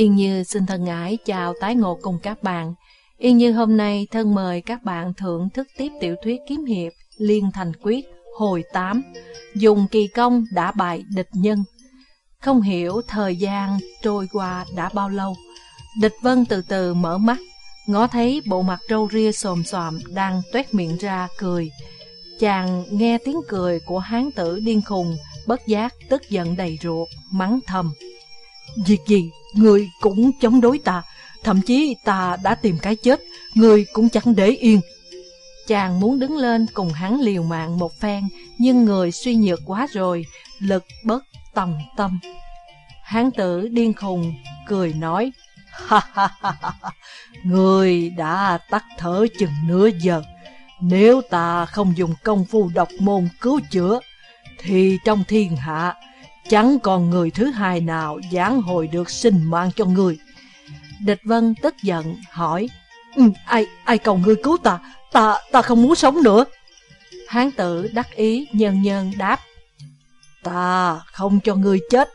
Yên Như xin thân ái chào tái ngộ cùng các bạn. Yên Như hôm nay thân mời các bạn thưởng thức tiếp tiểu thuyết kiếm hiệp Liên Thành Quyết hồi 8 Dùng kỳ công đã bại địch nhân. Không hiểu thời gian trôi qua đã bao lâu. Địch Vân từ từ mở mắt Ngó thấy bộ mặt râu ria xồm xoàm đang tuét miệng ra cười. Chàng nghe tiếng cười của hán tử điên khùng Bất giác tức giận đầy ruột, mắng thầm. Việc gì, người cũng chống đối ta, Thậm chí ta đã tìm cái chết, Người cũng chẳng để yên. Chàng muốn đứng lên cùng hắn liều mạng một phen, Nhưng người suy nhược quá rồi, Lực bất tòng tâm. Hán tử điên khùng, cười nói, Ha ha ha ha Người đã tắt thở chừng nửa giờ. Nếu ta không dùng công phu độc môn cứu chữa, Thì trong thiên hạ Chẳng còn người thứ hai nào giảng hồi được sinh mạng cho người. Địch Vân tức giận hỏi ừ, Ai ai cầu ngươi cứu ta? Ta ta không muốn sống nữa. Hán tử đắc ý nhân nhân đáp Ta không cho ngươi chết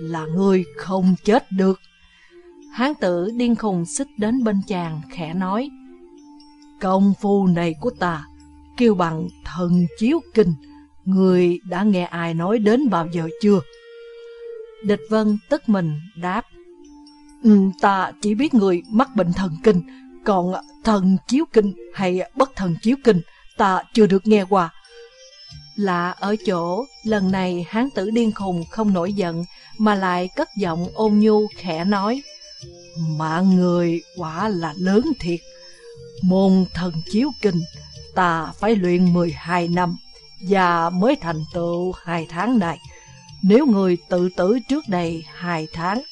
Là ngươi không chết được. Hán tử điên khùng xích đến bên chàng khẽ nói Công phu này của ta Kêu bằng thần chiếu kinh Người đã nghe ai nói đến bao giờ chưa? Địch Vân tức mình đáp ừ, Ta chỉ biết người mắc bệnh thần kinh Còn thần chiếu kinh hay bất thần chiếu kinh Ta chưa được nghe qua Lạ ở chỗ Lần này hán tử điên khùng không nổi giận Mà lại cất giọng ôn nhu khẽ nói Mạng người quả là lớn thiệt Môn thần chiếu kinh Ta phải luyện 12 năm và mới thành tựu hai tháng này. Nếu người tự tử trước đây hai tháng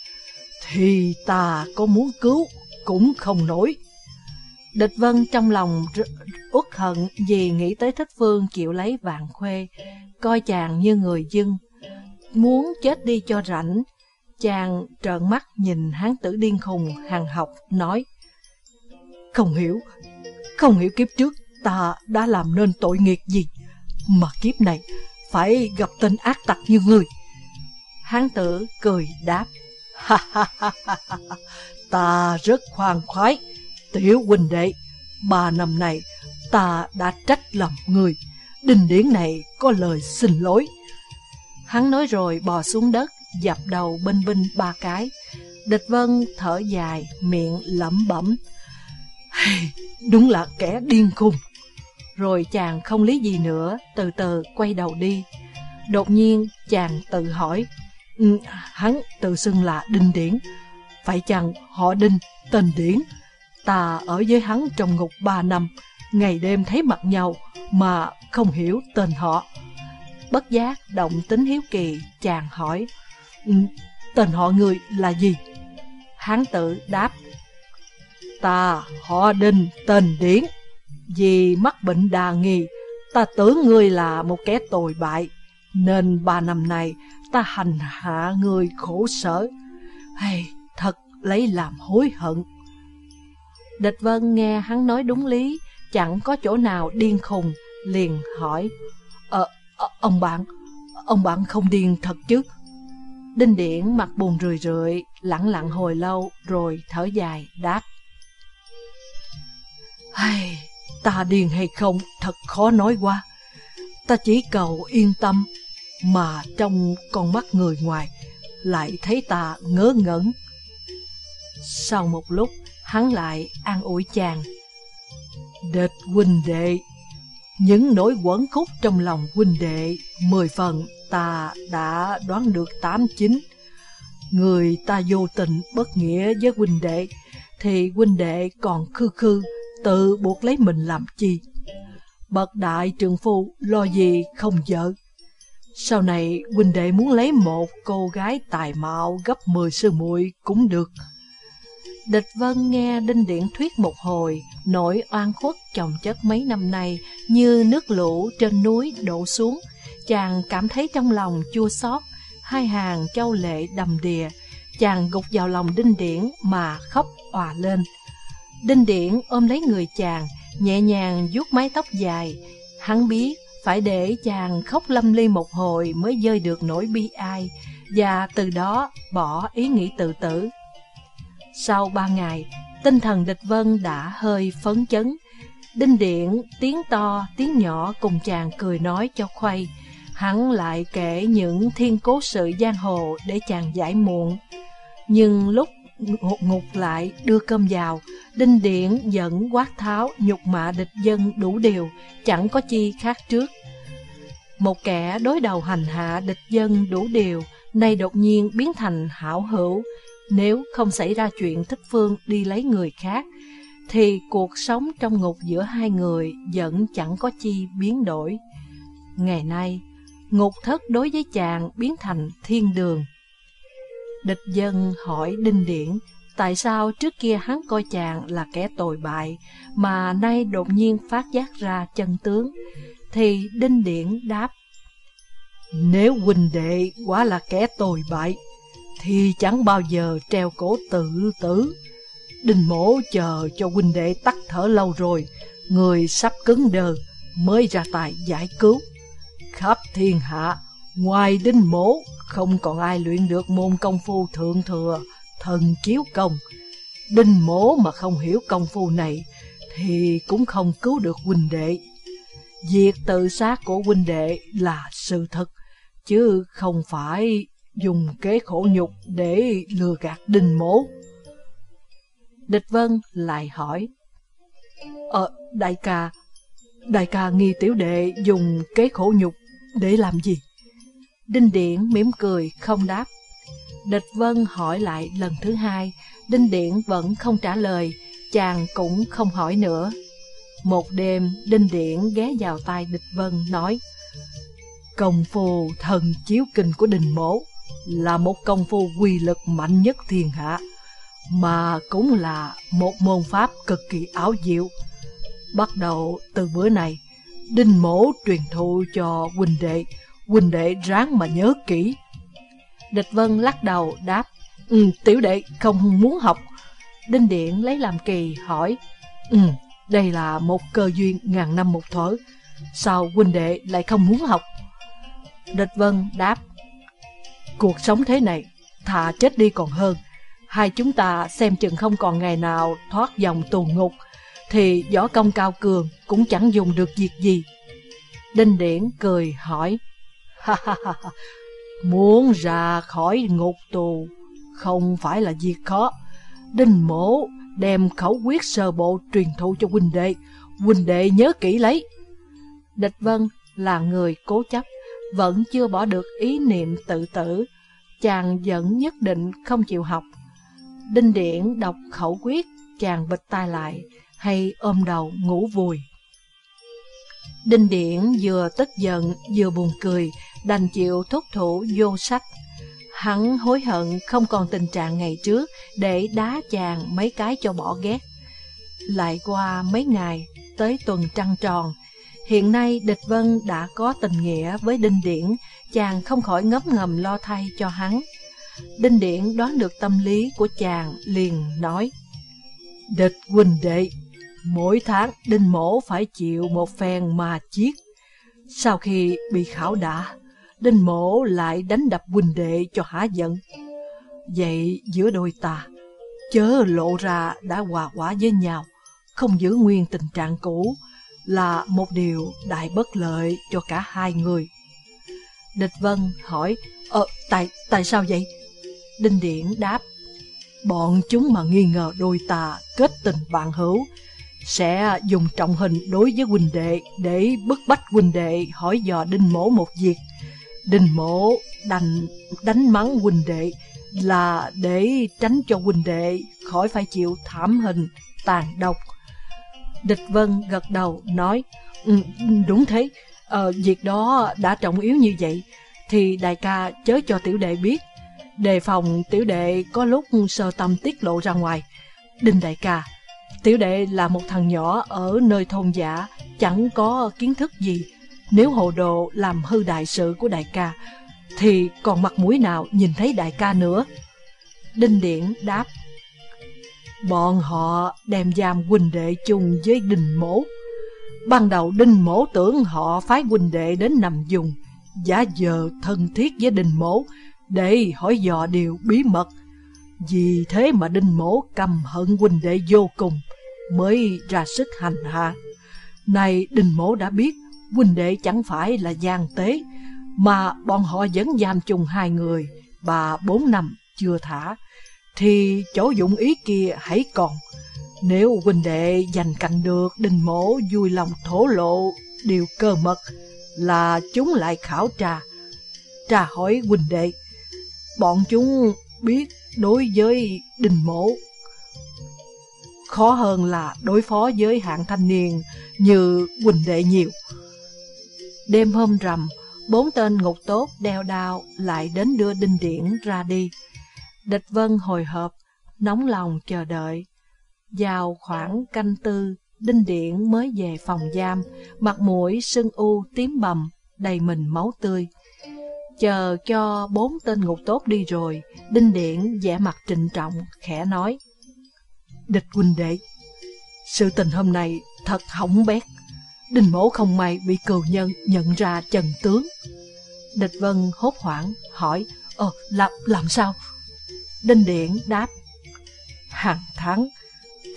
Thì ta có muốn cứu cũng không nổi. Địch Vân trong lòng uất hận vì nghĩ tới thích phương chịu lấy vàng khuê Coi chàng như người dân. Muốn chết đi cho rảnh Chàng trợn mắt nhìn hán tử điên khùng hàng học nói Không hiểu, không hiểu kiếp trước ta đã làm nên tội nghiệp gì mà kiếp này phải gặp tên ác tặc như người Hán tử cười đáp ha ha ha ha Ta rất khoan khoái Tiểu huynh đệ Ba năm này ta đã trách lầm người Đình điển này có lời xin lỗi Hắn nói rồi bò xuống đất dập đầu binh binh ba cái. Địch Vân thở dài, miệng lẩm bẩm. Đúng là kẻ điên khùng. Rồi chàng không lý gì nữa, từ từ quay đầu đi. Đột nhiên chàng tự hỏi, ừ, hắn tự xưng là Đinh Điển. Phải chăng họ Đinh, tên Điển? Ta ở với hắn trong ngục ba năm, ngày đêm thấy mặt nhau mà không hiểu tên họ. Bất giác động tính hiếu kỳ, chàng hỏi, ừ, tên họ người là gì? Hán tử đáp Ta họ đinh tên điển vì mắc bệnh đà nghi Ta tưởng ngươi là một kẻ tồi bại Nên ba năm nay Ta hành hạ ngươi khổ sở hay Thật lấy làm hối hận Địch Vân nghe hắn nói đúng lý Chẳng có chỗ nào điên khùng Liền hỏi Ờ, ờ ông bạn Ông bạn không điên thật chứ Đinh Điển mặt buồn rười rượi, lặng lặng hồi lâu rồi thở dài đáp. Hay, ta điên hay không thật khó nói qua. Ta chỉ cầu yên tâm, mà trong con mắt người ngoài lại thấy ta ngớ ngẩn. Sau một lúc, hắn lại an ủi chàng. Địch huynh đệ, những nỗi quẩn khúc trong lòng huynh đệ mười phần ta đã đoán được tám chín. Người ta vô tình bất nghĩa với huynh đệ, thì huynh đệ còn khư khư, tự buộc lấy mình làm chi. Bậc đại trường phu lo gì không vợ. Sau này huynh đệ muốn lấy một cô gái tài mạo gấp 10 sư muội cũng được. Địch Vân nghe Đinh Điện thuyết một hồi, nỗi oan khuất chồng chất mấy năm nay như nước lũ trên núi đổ xuống, Chàng cảm thấy trong lòng chua xót, hai hàng châu lệ đầm đìa. Chàng gục vào lòng Đinh Điển mà khóc òa lên. Đinh Điển ôm lấy người chàng, nhẹ nhàng vuốt mái tóc dài. Hắn biết phải để chàng khóc lâm ly một hồi mới dơi được nỗi bi ai, và từ đó bỏ ý nghĩ tự tử. Sau ba ngày, tinh thần địch vân đã hơi phấn chấn. Đinh Điện tiếng to, tiếng nhỏ cùng chàng cười nói cho khuây. Hắn lại kể những thiên cố sự giang hồ để chàng giải muộn. Nhưng lúc ngột ngục lại đưa cơm vào, Đinh Điện dẫn quát tháo nhục mạ địch dân đủ điều, chẳng có chi khác trước. Một kẻ đối đầu hành hạ địch dân đủ điều, nay đột nhiên biến thành hảo hữu. Nếu không xảy ra chuyện thích phương đi lấy người khác, thì cuộc sống trong ngục giữa hai người vẫn chẳng có chi biến đổi. Ngày nay, ngục thất đối với chàng biến thành thiên đường. Địch dân hỏi Đinh Điển, tại sao trước kia hắn coi chàng là kẻ tồi bại, mà nay đột nhiên phát giác ra chân tướng, thì Đinh Điển đáp, Nếu huynh đệ quá là kẻ tồi bại, thì chẳng bao giờ treo cổ tự tử. Đinh mổ chờ cho huynh đệ tắt thở lâu rồi, người sắp cứng đờ, mới ra tài giải cứu. Khắp thiên hạ, ngoài đinh mổ, không còn ai luyện được môn công phu thượng thừa, thần chiếu công. Đinh mố mà không hiểu công phu này, thì cũng không cứu được huynh đệ. Việc tự sát của huynh đệ là sự thật, chứ không phải dùng kế khổ nhục để lừa gạt đinh mố Địch Vân lại hỏi, Ờ, đại ca, đại ca nghi tiểu đệ dùng kế khổ nhục để làm gì? Đinh Điển mỉm cười không đáp. Địch Vân hỏi lại lần thứ hai, Đinh Điển vẫn không trả lời, chàng cũng không hỏi nữa. Một đêm, Đinh Điển ghé vào tai Địch Vân nói, Công phu thần chiếu kinh của Đình Mổ là một công phu quy lực mạnh nhất thiên hạ, mà cũng là một môn pháp cực kỳ ảo diệu. Bắt đầu từ bữa này, Đinh Mổ truyền thụ cho huynh đệ, huynh đệ ráng mà nhớ kỹ. Địch Vân lắc đầu đáp, ừ, tiểu đệ không muốn học. Đinh Điện lấy làm kỳ hỏi, ừ, đây là một cơ duyên ngàn năm một thở, sao huynh đệ lại không muốn học? Địch Vân đáp, cuộc sống thế này, thà chết đi còn hơn. Hai chúng ta xem chừng không còn ngày nào thoát dòng tù ngục, thì võ công cao cường cũng chẳng dùng được việc gì. Đinh Điển cười hỏi, muốn ra khỏi ngục tù không phải là việc khó. Đinh mổ đem khẩu quyết sơ bộ truyền thụ cho huynh đệ, huynh đệ nhớ kỹ lấy. Địch Vân là người cố chấp, vẫn chưa bỏ được ý niệm tự tử, chàng vẫn nhất định không chịu học. Đinh Điển đọc khẩu quyết, chàng bịch tai lại, hay ôm đầu ngủ vùi. Đinh Điển vừa tức giận vừa buồn cười, đành chịu thúc thủ vô sách. Hắn hối hận không còn tình trạng ngày trước để đá chàng mấy cái cho bỏ ghét. Lại qua mấy ngày, tới tuần trăng tròn, hiện nay địch vân đã có tình nghĩa với Đinh Điển, chàng không khỏi ngấp ngầm lo thay cho hắn. Đinh Điển đoán được tâm lý của chàng liền nói, Địch huynh đệ, mỗi tháng Đinh Mổ phải chịu một phen mà chiết. Sau khi bị khảo đả, Đinh mộ lại đánh đập huynh đệ cho hả giận. Vậy giữa đôi ta, chớ lộ ra đã hòa quả với nhau, không giữ nguyên tình trạng cũ, là một điều đại bất lợi cho cả hai người. Địch Vân hỏi, Ờ, tại, tại sao vậy? Đinh Điển đáp, bọn chúng mà nghi ngờ đôi ta kết tình bạn hữu, sẽ dùng trọng hình đối với huynh đệ để bức bách huynh đệ hỏi dò Đinh Mổ một việc đình mộ đành đánh mắng huynh đệ là để tránh cho huynh đệ khỏi phải chịu thảm hình, tàn độc. Địch Vân gật đầu nói, ừ, đúng thế, ờ, việc đó đã trọng yếu như vậy, thì đại ca chớ cho tiểu đệ biết, đề phòng tiểu đệ có lúc sơ tâm tiết lộ ra ngoài. Đinh đại ca, tiểu đệ là một thằng nhỏ ở nơi thôn giả, chẳng có kiến thức gì. Nếu hồ đồ làm hư đại sự của đại ca, thì còn mặt mũi nào nhìn thấy đại ca nữa. Đinh Điển đáp, Bọn họ đem giam huynh đệ chung với đình Mố. Ban đầu đinh Mố tưởng họ phái huynh đệ đến nằm dùng, giả giờ thân thiết với đình Mố để hỏi dò điều bí mật. Vì thế mà đinh Mố cầm hận huynh đệ vô cùng, mới ra sức hành hạ. nay đinh Mố đã biết, huynh đệ chẳng phải là gian tế, mà bọn họ vẫn giam chung hai người, bà bốn năm chưa thả, thì chỗ dụng ý kia hãy còn. Nếu huynh đệ giành cạnh được đình mổ vui lòng thổ lộ điều cơ mật là chúng lại khảo tra, tra hỏi huynh đệ. Bọn chúng biết đối với đình mổ khó hơn là đối phó với hạng thanh niên như huynh đệ nhiều. Đêm hôm rằm, bốn tên ngục tốt đeo đao lại đến đưa đinh điển ra đi. Địch Vân hồi hộp, nóng lòng chờ đợi. Vào khoảng canh tư, Đinh Điển mới về phòng giam, mặt mũi sưng u tím bầm, đầy mình máu tươi. Chờ cho bốn tên ngục tốt đi rồi, Đinh Điển vẻ mặt trịnh trọng, khẽ nói. Địch huynh đệ, sự tình hôm nay thật hỏng bét. Đinh mổ không may bị cừu nhân nhận ra trần tướng. Địch Vân hốt hoảng, hỏi, Ờ, làm, làm sao? Đinh điện đáp, Hàng tháng,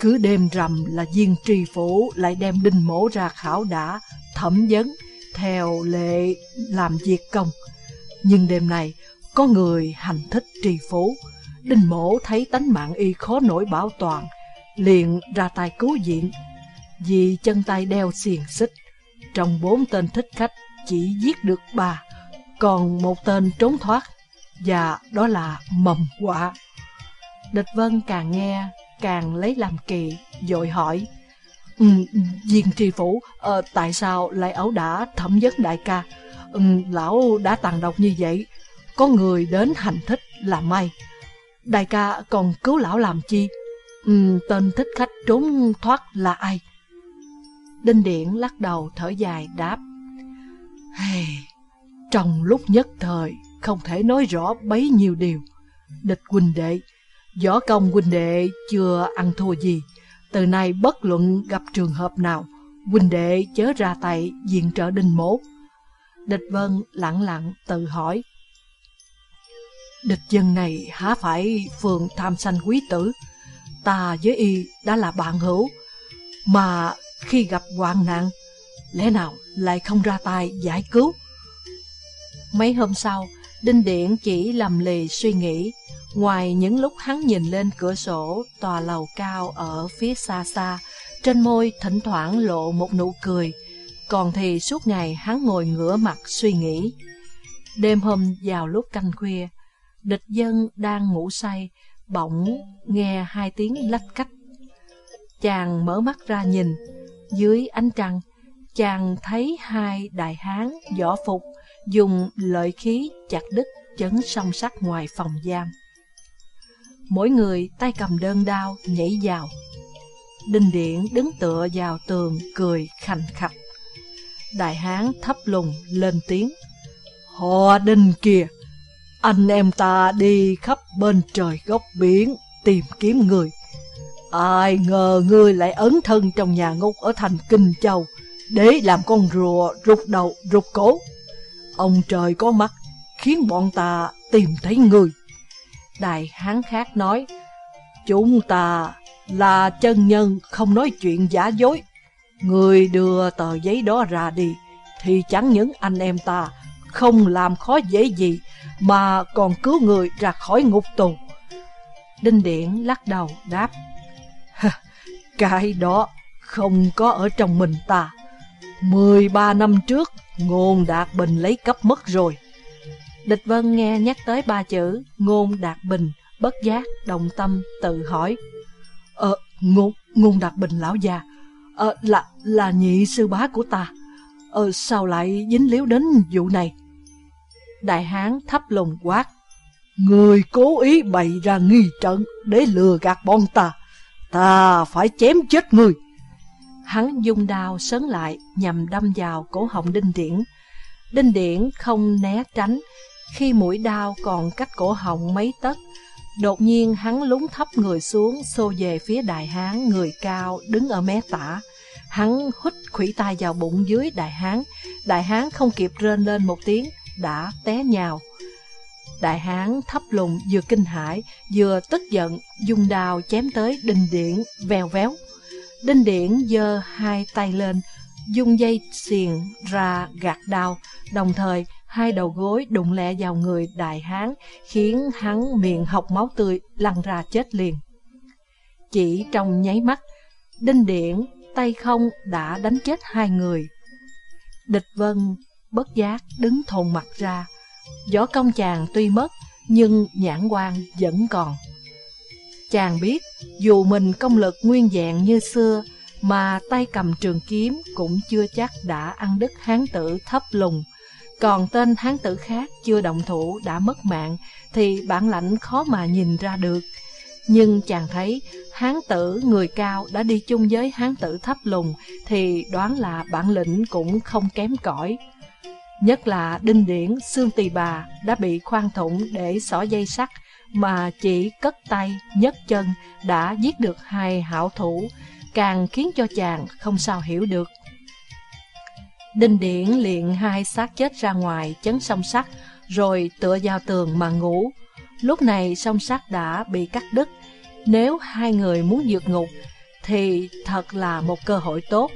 cứ đêm rằm là viên tri phủ lại đem đinh mổ ra khảo đã, thẩm vấn, theo lệ làm việc công. Nhưng đêm này, có người hành thích tri phủ, đinh mổ thấy tánh mạng y khó nổi bảo toàn, liền ra tay cứu viện. Vì chân tay đeo xiềng xích, trong bốn tên thích khách chỉ giết được ba, còn một tên trốn thoát, và đó là mầm quả. Địch Vân càng nghe, càng lấy làm kỳ, dội hỏi. Ừ, viên tri phủ, uh, tại sao lại ẩu đả thẩm vấn đại ca? Ừ, lão đã tàn độc như vậy, có người đến hành thích là may. Đại ca còn cứu lão làm chi? Ừ, tên thích khách trốn thoát là ai? Đinh Điển lắc đầu thở dài đáp. Hey, trong lúc nhất thời, không thể nói rõ bấy nhiêu điều. Địch huynh đệ, võ công huynh đệ chưa ăn thua gì. Từ nay bất luận gặp trường hợp nào, huynh đệ chớ ra tay diện trợ đinh mốt. Địch Vân lặng lặng tự hỏi. Địch dân này há phải phường tham sanh quý tử, ta với y đã là bạn hữu, mà khi gặp hoạn nạn, lẽ nào lại không ra tay giải cứu? Mấy hôm sau, Đinh điện chỉ lầm lì suy nghĩ, ngoài những lúc hắn nhìn lên cửa sổ tòa lầu cao ở phía xa xa, trên môi thỉnh thoảng lộ một nụ cười, còn thì suốt ngày hắn ngồi ngửa mặt suy nghĩ. Đêm hôm vào lúc canh khuya, địch dân đang ngủ say, bỗng nghe hai tiếng lách cách. Chàng mở mắt ra nhìn, dưới ánh trăng, chàng thấy hai đại hán võ phục dùng lợi khí chặt đứt chấn song sắt ngoài phòng giam. Mỗi người tay cầm đơn đao nhảy vào. Đinh Điện đứng tựa vào tường cười khành khạch. Đại hán thấp lùng lên tiếng. Họ đinh kìa, anh em ta đi khắp bên trời góc biển tìm kiếm người. Ai ngờ ngươi lại ấn thân trong nhà ngục ở thành Kinh Châu để làm con rùa rụt đầu rụt cổ. Ông trời có mắt, khiến bọn ta tìm thấy người. Đại hán khác nói, Chúng ta là chân nhân không nói chuyện giả dối. Người đưa tờ giấy đó ra đi, thì chẳng những anh em ta không làm khó dễ gì, mà còn cứu người ra khỏi ngục tù. Đinh Điển lắc đầu đáp, Cái đó không có ở trong mình ta. Mười ba năm trước, Ngôn Đạt Bình lấy cấp mất rồi. Địch Vân nghe nhắc tới ba chữ Ngôn Đạt Bình, bất giác, đồng tâm, tự hỏi. Ờ, Ngôn, Ngôn Đạt Bình lão già, ờ, là, là nhị sư bá của ta. Ờ, sao lại dính líu đến vụ này? Đại hán thấp lùng quát. Người cố ý bày ra nghi trận để lừa gạt bọn ta. Ta phải chém chết ngươi. Hắn dung đao sấn lại nhằm đâm vào cổ họng Đinh Điển. Đinh Điển không né tránh, khi mũi đao còn cách cổ họng mấy tấc. Đột nhiên hắn lúng thấp người xuống, xô về phía đại hán, người cao, đứng ở mé tả. Hắn hít khủy tay vào bụng dưới đại hán, đại hán không kịp rên lên một tiếng, đã té nhào. Đại hán thấp lùng vừa kinh hãi vừa tức giận dùng đào chém tới đinh điển vèo véo. Đinh điển giơ hai tay lên dùng dây xiềng ra gạt đao, đồng thời hai đầu gối đụng lẹ vào người đại hán, khiến hắn miệng học máu tươi lăn ra chết liền. Chỉ trong nháy mắt, đinh điển tay không đã đánh chết hai người. Địch vân bất giác đứng thồn mặt ra, võ công chàng tuy mất, nhưng nhãn quan vẫn còn. Chàng biết, dù mình công lực nguyên vẹn như xưa, mà tay cầm trường kiếm cũng chưa chắc đã ăn đứt hán tử thấp lùng. Còn tên hán tử khác chưa động thủ đã mất mạng thì bản lãnh khó mà nhìn ra được. Nhưng chàng thấy hán tử người cao đã đi chung với hán tử thấp lùng thì đoán là bản lĩnh cũng không kém cỏi. Nhất là đinh điển xương tỳ bà đã bị khoan thủng để xỏ dây sắt mà chỉ cất tay, nhấc chân đã giết được hai hảo thủ càng khiến cho chàng không sao hiểu được. Đinh điển liền hai xác chết ra ngoài chấn song sắt, rồi tựa vào tường mà ngủ. Lúc này song sắt đã bị cắt đứt. Nếu hai người muốn vượt ngục, thì thật là một cơ hội tốt.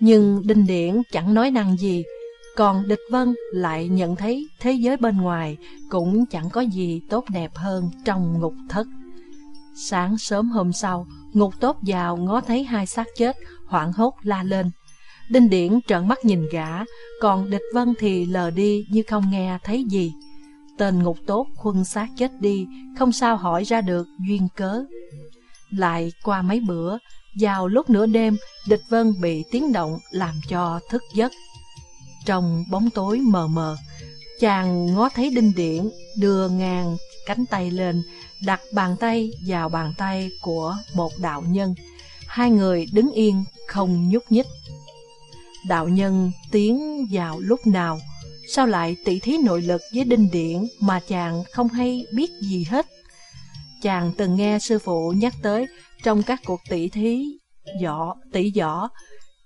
Nhưng Đinh Điển chẳng nói năng gì, còn Địch Vân lại nhận thấy thế giới bên ngoài cũng chẳng có gì tốt đẹp hơn trong ngục thất. Sáng sớm hôm sau, ngục tốt vào ngó thấy hai xác chết, hoảng hốt la lên. Đinh Điển trợn mắt nhìn gã, còn địch vân thì lờ đi như không nghe thấy gì. Tên ngục tốt khuân xác chết đi, không sao hỏi ra được duyên cớ. Lại qua mấy bữa, vào lúc nửa đêm, địch vân bị tiếng động làm cho thức giấc. Trong bóng tối mờ mờ, chàng ngó thấy đinh điện đưa ngang cánh tay lên, đặt bàn tay vào bàn tay của một đạo nhân. Hai người đứng yên, không nhúc nhích. Đạo nhân tiến vào lúc nào, sao lại tỷ thí nội lực với đinh điện mà chàng không hay biết gì hết? Chàng từng nghe sư phụ nhắc tới trong các cuộc tỷ thí võ, tỷ võ,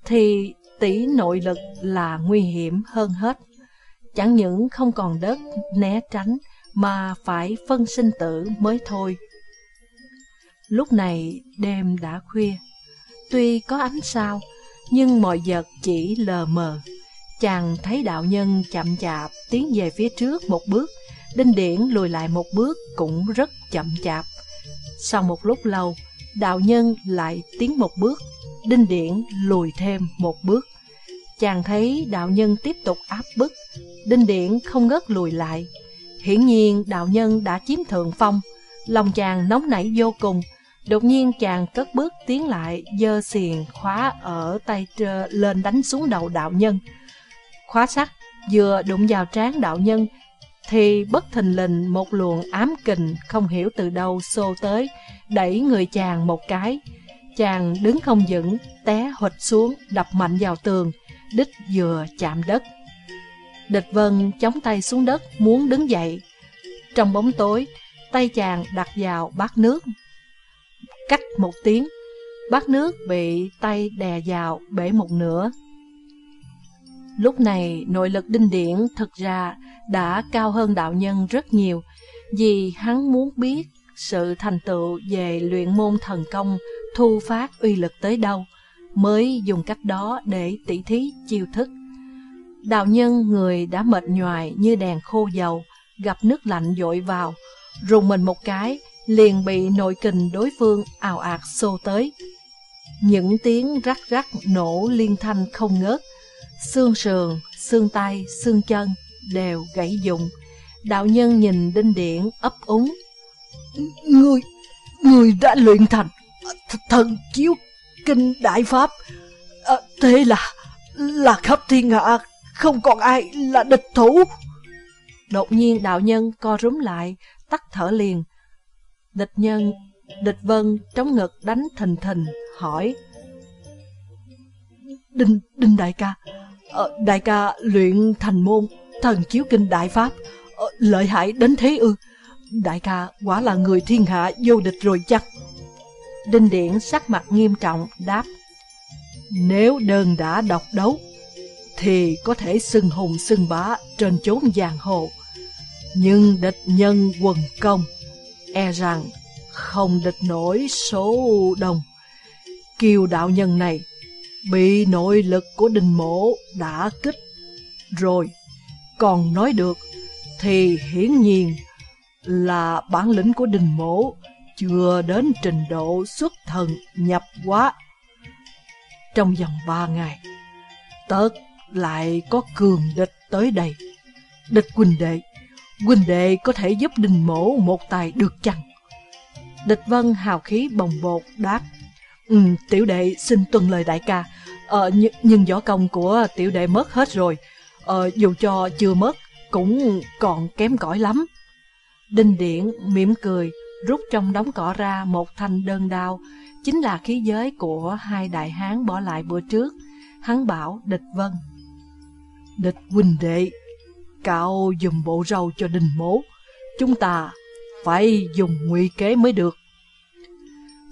thì tỷ nội lực là nguy hiểm hơn hết. Chẳng những không còn đất né tránh, mà phải phân sinh tử mới thôi. Lúc này đêm đã khuya, tuy có ánh sao, nhưng mọi vật chỉ lờ mờ. Chàng thấy đạo nhân chậm chạp tiến về phía trước một bước, đinh điển lùi lại một bước cũng rất chậm chạp. Sau một lúc lâu, đạo nhân lại tiến một bước, đinh điển lùi thêm một bước. Chàng thấy đạo nhân tiếp tục áp bức, đinh điển không ngớt lùi lại, Hiển nhiên đạo nhân đã chiếm thượng phong, lòng chàng nóng nảy vô cùng. Đột nhiên chàng cất bước tiến lại, dơ xiềng khóa ở tay trơ lên đánh xuống đầu đạo nhân. Khóa sắt vừa đụng vào trán đạo nhân, thì bất thình lình một luồng ám kình không hiểu từ đâu xô tới, đẩy người chàng một cái. Chàng đứng không vững, té hụt xuống, đập mạnh vào tường, đích vừa chạm đất. Địch Vân chống tay xuống đất muốn đứng dậy. Trong bóng tối, tay chàng đặt vào bát nước. Cách một tiếng, bát nước bị tay đè vào bể một nửa. Lúc này nội lực đinh điển thật ra đã cao hơn đạo nhân rất nhiều, vì hắn muốn biết sự thành tựu về luyện môn thần công thu phát uy lực tới đâu, mới dùng cách đó để tỉ thí chiêu thức. Đạo nhân người đã mệt nhoài như đèn khô dầu, gặp nước lạnh dội vào, rùng mình một cái, liền bị nội kình đối phương ào ạt xô tới. Những tiếng rắc rắc nổ liên thanh không ngớt, xương sườn, xương tay, xương chân đều gãy dụng. Đạo nhân nhìn đinh điển ấp úng. Người, người đã luyện thành thần chiếu kinh đại pháp. À, thế là, là khắp thiên hạ không còn ai là địch thủ. Đột nhiên đạo nhân co rúm lại, tắt thở liền. Địch nhân, địch vân trống ngực đánh thình thình, hỏi. Đinh, Đinh đại ca, ờ, đại ca luyện thành môn, thần chiếu kinh đại pháp, ờ, lợi hại đến thế ư. Đại ca quả là người thiên hạ vô địch rồi chắc. Đinh Điển sắc mặt nghiêm trọng đáp Nếu đơn đã độc đấu thì có thể xưng hùng xưng bá trên chốn giang hồ. Nhưng địch nhân quần công, e rằng không địch nổi số đông. Kiều đạo nhân này bị nội lực của đình mổ đã kích rồi, còn nói được thì hiển nhiên là bản lĩnh của đình mổ chưa đến trình độ xuất thần nhập quá. Trong vòng ba ngày, tớt lại có cường địch tới đây. Địch huynh đệ, huynh đệ có thể giúp đình mổ một tài được chăng? Địch vân hào khí bồng bột đáp. Ừ, tiểu đệ xin tuân lời đại ca. Ờ, nhưng, nhưng võ công của tiểu đệ mất hết rồi. Ờ, dù cho chưa mất, cũng còn kém cỏi lắm. Đinh Điển mỉm cười, rút trong đống cỏ ra một thanh đơn đao, chính là khí giới của hai đại hán bỏ lại bữa trước. Hắn bảo địch vân. Địch huynh đệ, cạo dùng bộ râu cho đình mố. Chúng ta phải dùng nguy kế mới được.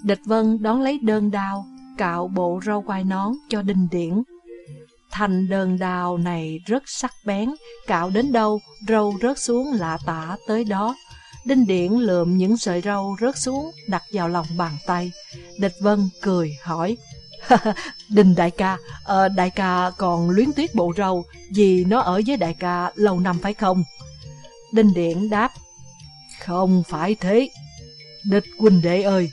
Địch vân đón lấy đơn đao, cạo bộ râu quai nón cho đinh điển. Thành đơn đào này rất sắc bén, cạo đến đâu, râu rớt xuống lạ tả tới đó. Đinh Điện lượm những sợi râu rớt xuống, đặt vào lòng bàn tay. Địch Vân cười hỏi, Đinh đại ca, à, đại ca còn luyến tiếc bộ râu vì nó ở với đại ca lâu năm phải không? Đinh Điện đáp, Không phải thế. Địch huynh đệ ơi,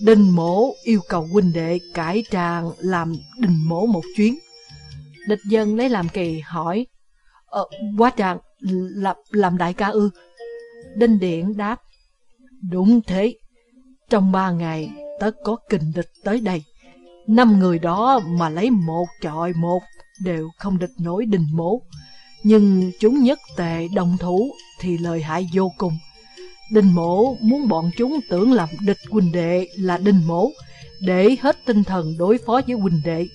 Đinh mổ yêu cầu huynh đệ cải trang làm đinh mổ một chuyến. Địch dân lấy làm kỳ hỏi, Ờ, quá trang, làm, làm đại ca ư? Đinh Điện đáp, Đúng thế, trong ba ngày tớ có kình địch tới đây. Năm người đó mà lấy một chọi một đều không địch nổi đình mố. Nhưng chúng nhất tệ đồng thủ thì lời hại vô cùng. đình mổ muốn bọn chúng tưởng làm địch huynh đệ là đình mổ, để hết tinh thần đối phó với huynh đệ.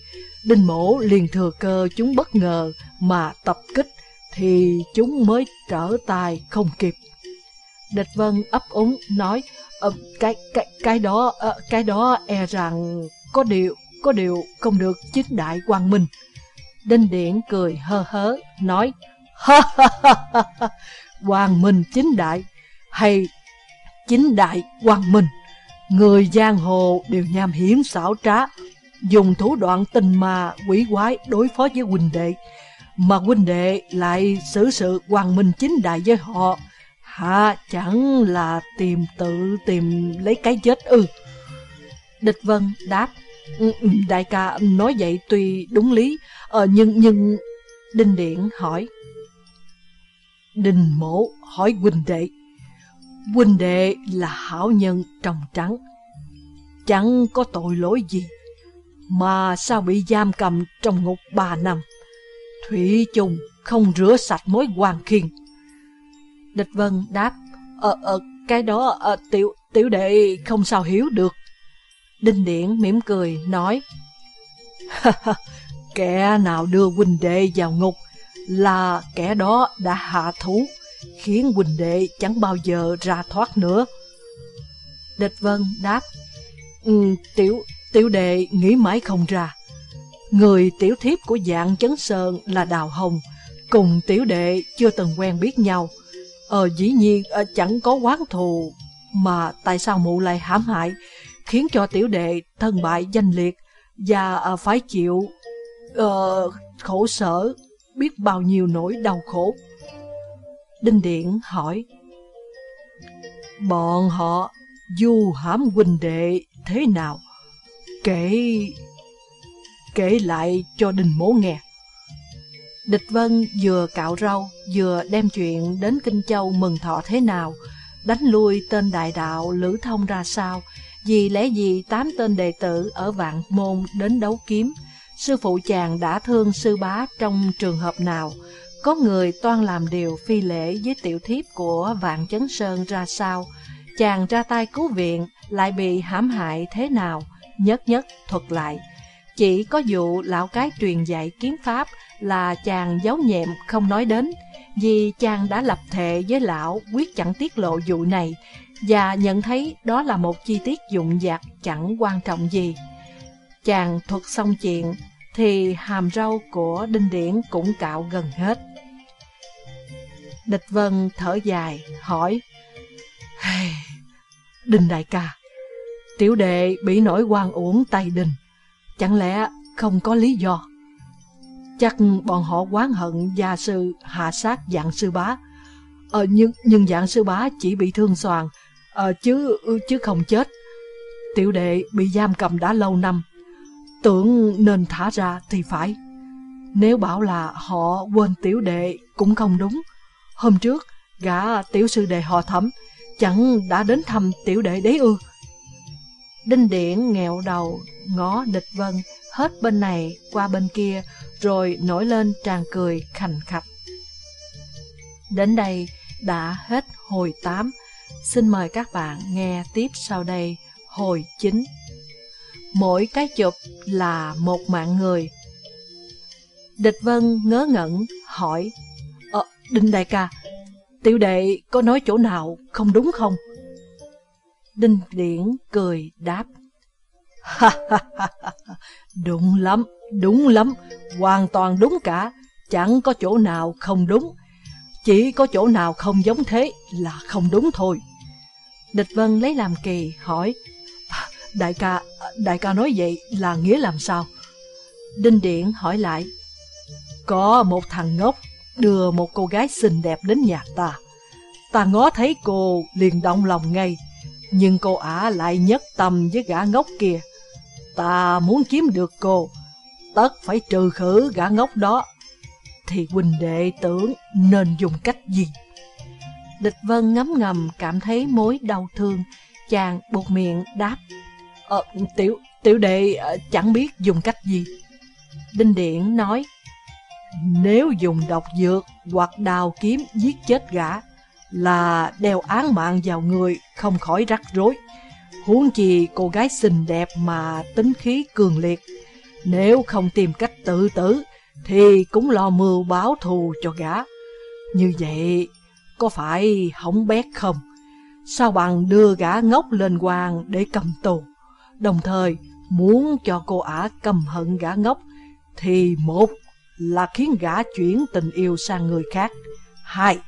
đình mổ liền thừa cơ chúng bất ngờ mà tập kích, thì chúng mới trở tài không kịp. Địch Vân ấp úng nói, ờ, cái cái cái đó ờ, cái đó e rằng có điều có điều không được chính đại quang minh. Đinh Điển cười hơ hớ nói, ha ha ha ha, quang minh chính đại hay chính đại quang minh. Người giang hồ đều nham hiểm xảo trá, dùng thủ đoạn tình mà quỷ quái đối phó với huynh đệ, mà huynh đệ lại xử sự quang minh chính đại với họ, hả chẳng là tìm tự tìm lấy cái chết ư. Địch Vân đáp, ừ, ừ, đại ca nói vậy tuy đúng lý, ờ, nhưng nhưng Đinh Điện hỏi. Đinh mổ hỏi huynh đệ, huynh đệ là hảo nhân trong trắng, chẳng có tội lỗi gì, mà sao bị giam cầm trong ngục ba năm. Thủy chung không rửa sạch mối quan khiên. Địch Vân đáp, ờ, ờ, cái đó ờ, tiểu, tiểu đệ không sao hiểu được. Đinh Điển mỉm cười, nói, kẻ nào đưa huynh đệ vào ngục là kẻ đó đã hạ thú, khiến huynh đệ chẳng bao giờ ra thoát nữa. Địch Vân đáp, ừ, tiểu, tiểu đệ nghĩ mãi không ra. Người tiểu thiếp của dạng chấn sơn là Đào Hồng, cùng tiểu đệ chưa từng quen biết nhau. Ờ dĩ nhiên ờ, chẳng có quán thù, mà tại sao mụ lại hãm hại, khiến cho tiểu đệ thân bại danh liệt và ờ, phải chịu uh, khổ sở, biết bao nhiêu nỗi đau khổ. Đinh Điện hỏi, Bọn họ du hãm huynh đệ thế nào? Kể kể lại cho Đinh Mố nghe. Địch Vân vừa cạo râu, vừa đem chuyện đến Kinh Châu mừng thọ thế nào, đánh lui tên đại đạo Lữ Thông ra sao, vì lẽ gì tám tên đệ tử ở Vạn Môn đến đấu kiếm, sư phụ chàng đã thương sư bá trong trường hợp nào, có người toan làm điều phi lễ với tiểu thiếp của Vạn Chấn Sơn ra sao, chàng ra tay cứu viện lại bị hãm hại thế nào, nhất nhất thuật lại. Chỉ có vụ lão cái truyền dạy kiếm pháp là chàng giấu nhẹm không nói đến, vì chàng đã lập thệ với lão quyết chẳng tiết lộ vụ này, và nhận thấy đó là một chi tiết dụng dạc chẳng quan trọng gì. Chàng thuật xong chuyện, thì hàm râu của Đinh Điển cũng cạo gần hết. Địch Vân thở dài, hỏi. Đinh đại ca, tiểu đệ bị nổi quan uổng tay đình, chẳng lẽ không có lý do? Chắc bọn họ quán hận gia sư hạ sát dạng sư bá. Ờ, nhưng, nhưng dạng sư bá chỉ bị thương soàn, ờ, chứ chứ không chết. Tiểu đệ bị giam cầm đã lâu năm, tưởng nên thả ra thì phải. Nếu bảo là họ quên tiểu đệ cũng không đúng. Hôm trước, gã tiểu sư đệ họ thẩm chẳng đã đến thăm tiểu đệ đấy ư. Đinh điện nghẹo đầu, ngó địch vân, hết bên này qua bên kia, rồi nổi lên tràn cười khành khạch. Đến đây đã hết hồi 8, xin mời các bạn nghe tiếp sau đây hồi 9. Mỗi cái chụp là một mạng người. Địch Vân ngớ ngẩn hỏi, Ờ, Đinh Đại ca, tiểu đệ có nói chỗ nào không đúng không? Đinh Điển cười đáp, Ha ha ha ha, đúng lắm, đúng lắm, hoàn toàn đúng cả, chẳng có chỗ nào không đúng. Chỉ có chỗ nào không giống thế là không đúng thôi. Địch Vân lấy làm kỳ hỏi, Đại ca, đại ca nói vậy là nghĩa làm sao? Đinh Điện hỏi lại, Có một thằng ngốc đưa một cô gái xinh đẹp đến nhà ta. Ta ngó thấy cô liền động lòng ngay, nhưng cô ả lại nhất tâm với gã ngốc kia. Ta muốn kiếm được cô, tất phải trừ khử gã ngốc đó. Thì huynh đệ tưởng nên dùng cách gì? Địch Vân ngấm ngầm cảm thấy mối đau thương, chàng buộc miệng đáp. Ờ, tiểu, tiểu đệ ờ, chẳng biết dùng cách gì. Đinh Điện nói, nếu dùng độc dược hoặc đào kiếm giết chết gã, là đeo án mạng vào người không khỏi rắc rối. Huống chi cô gái xinh đẹp mà tính khí cường liệt, nếu không tìm cách tự tử thì cũng lo mưu báo thù cho gã. Như vậy có phải hỏng bét không? Sao bằng đưa gã ngốc lên quan để cầm tù? Đồng thời muốn cho cô ả cầm hận gã ngốc thì một là khiến gã chuyển tình yêu sang người khác. Hai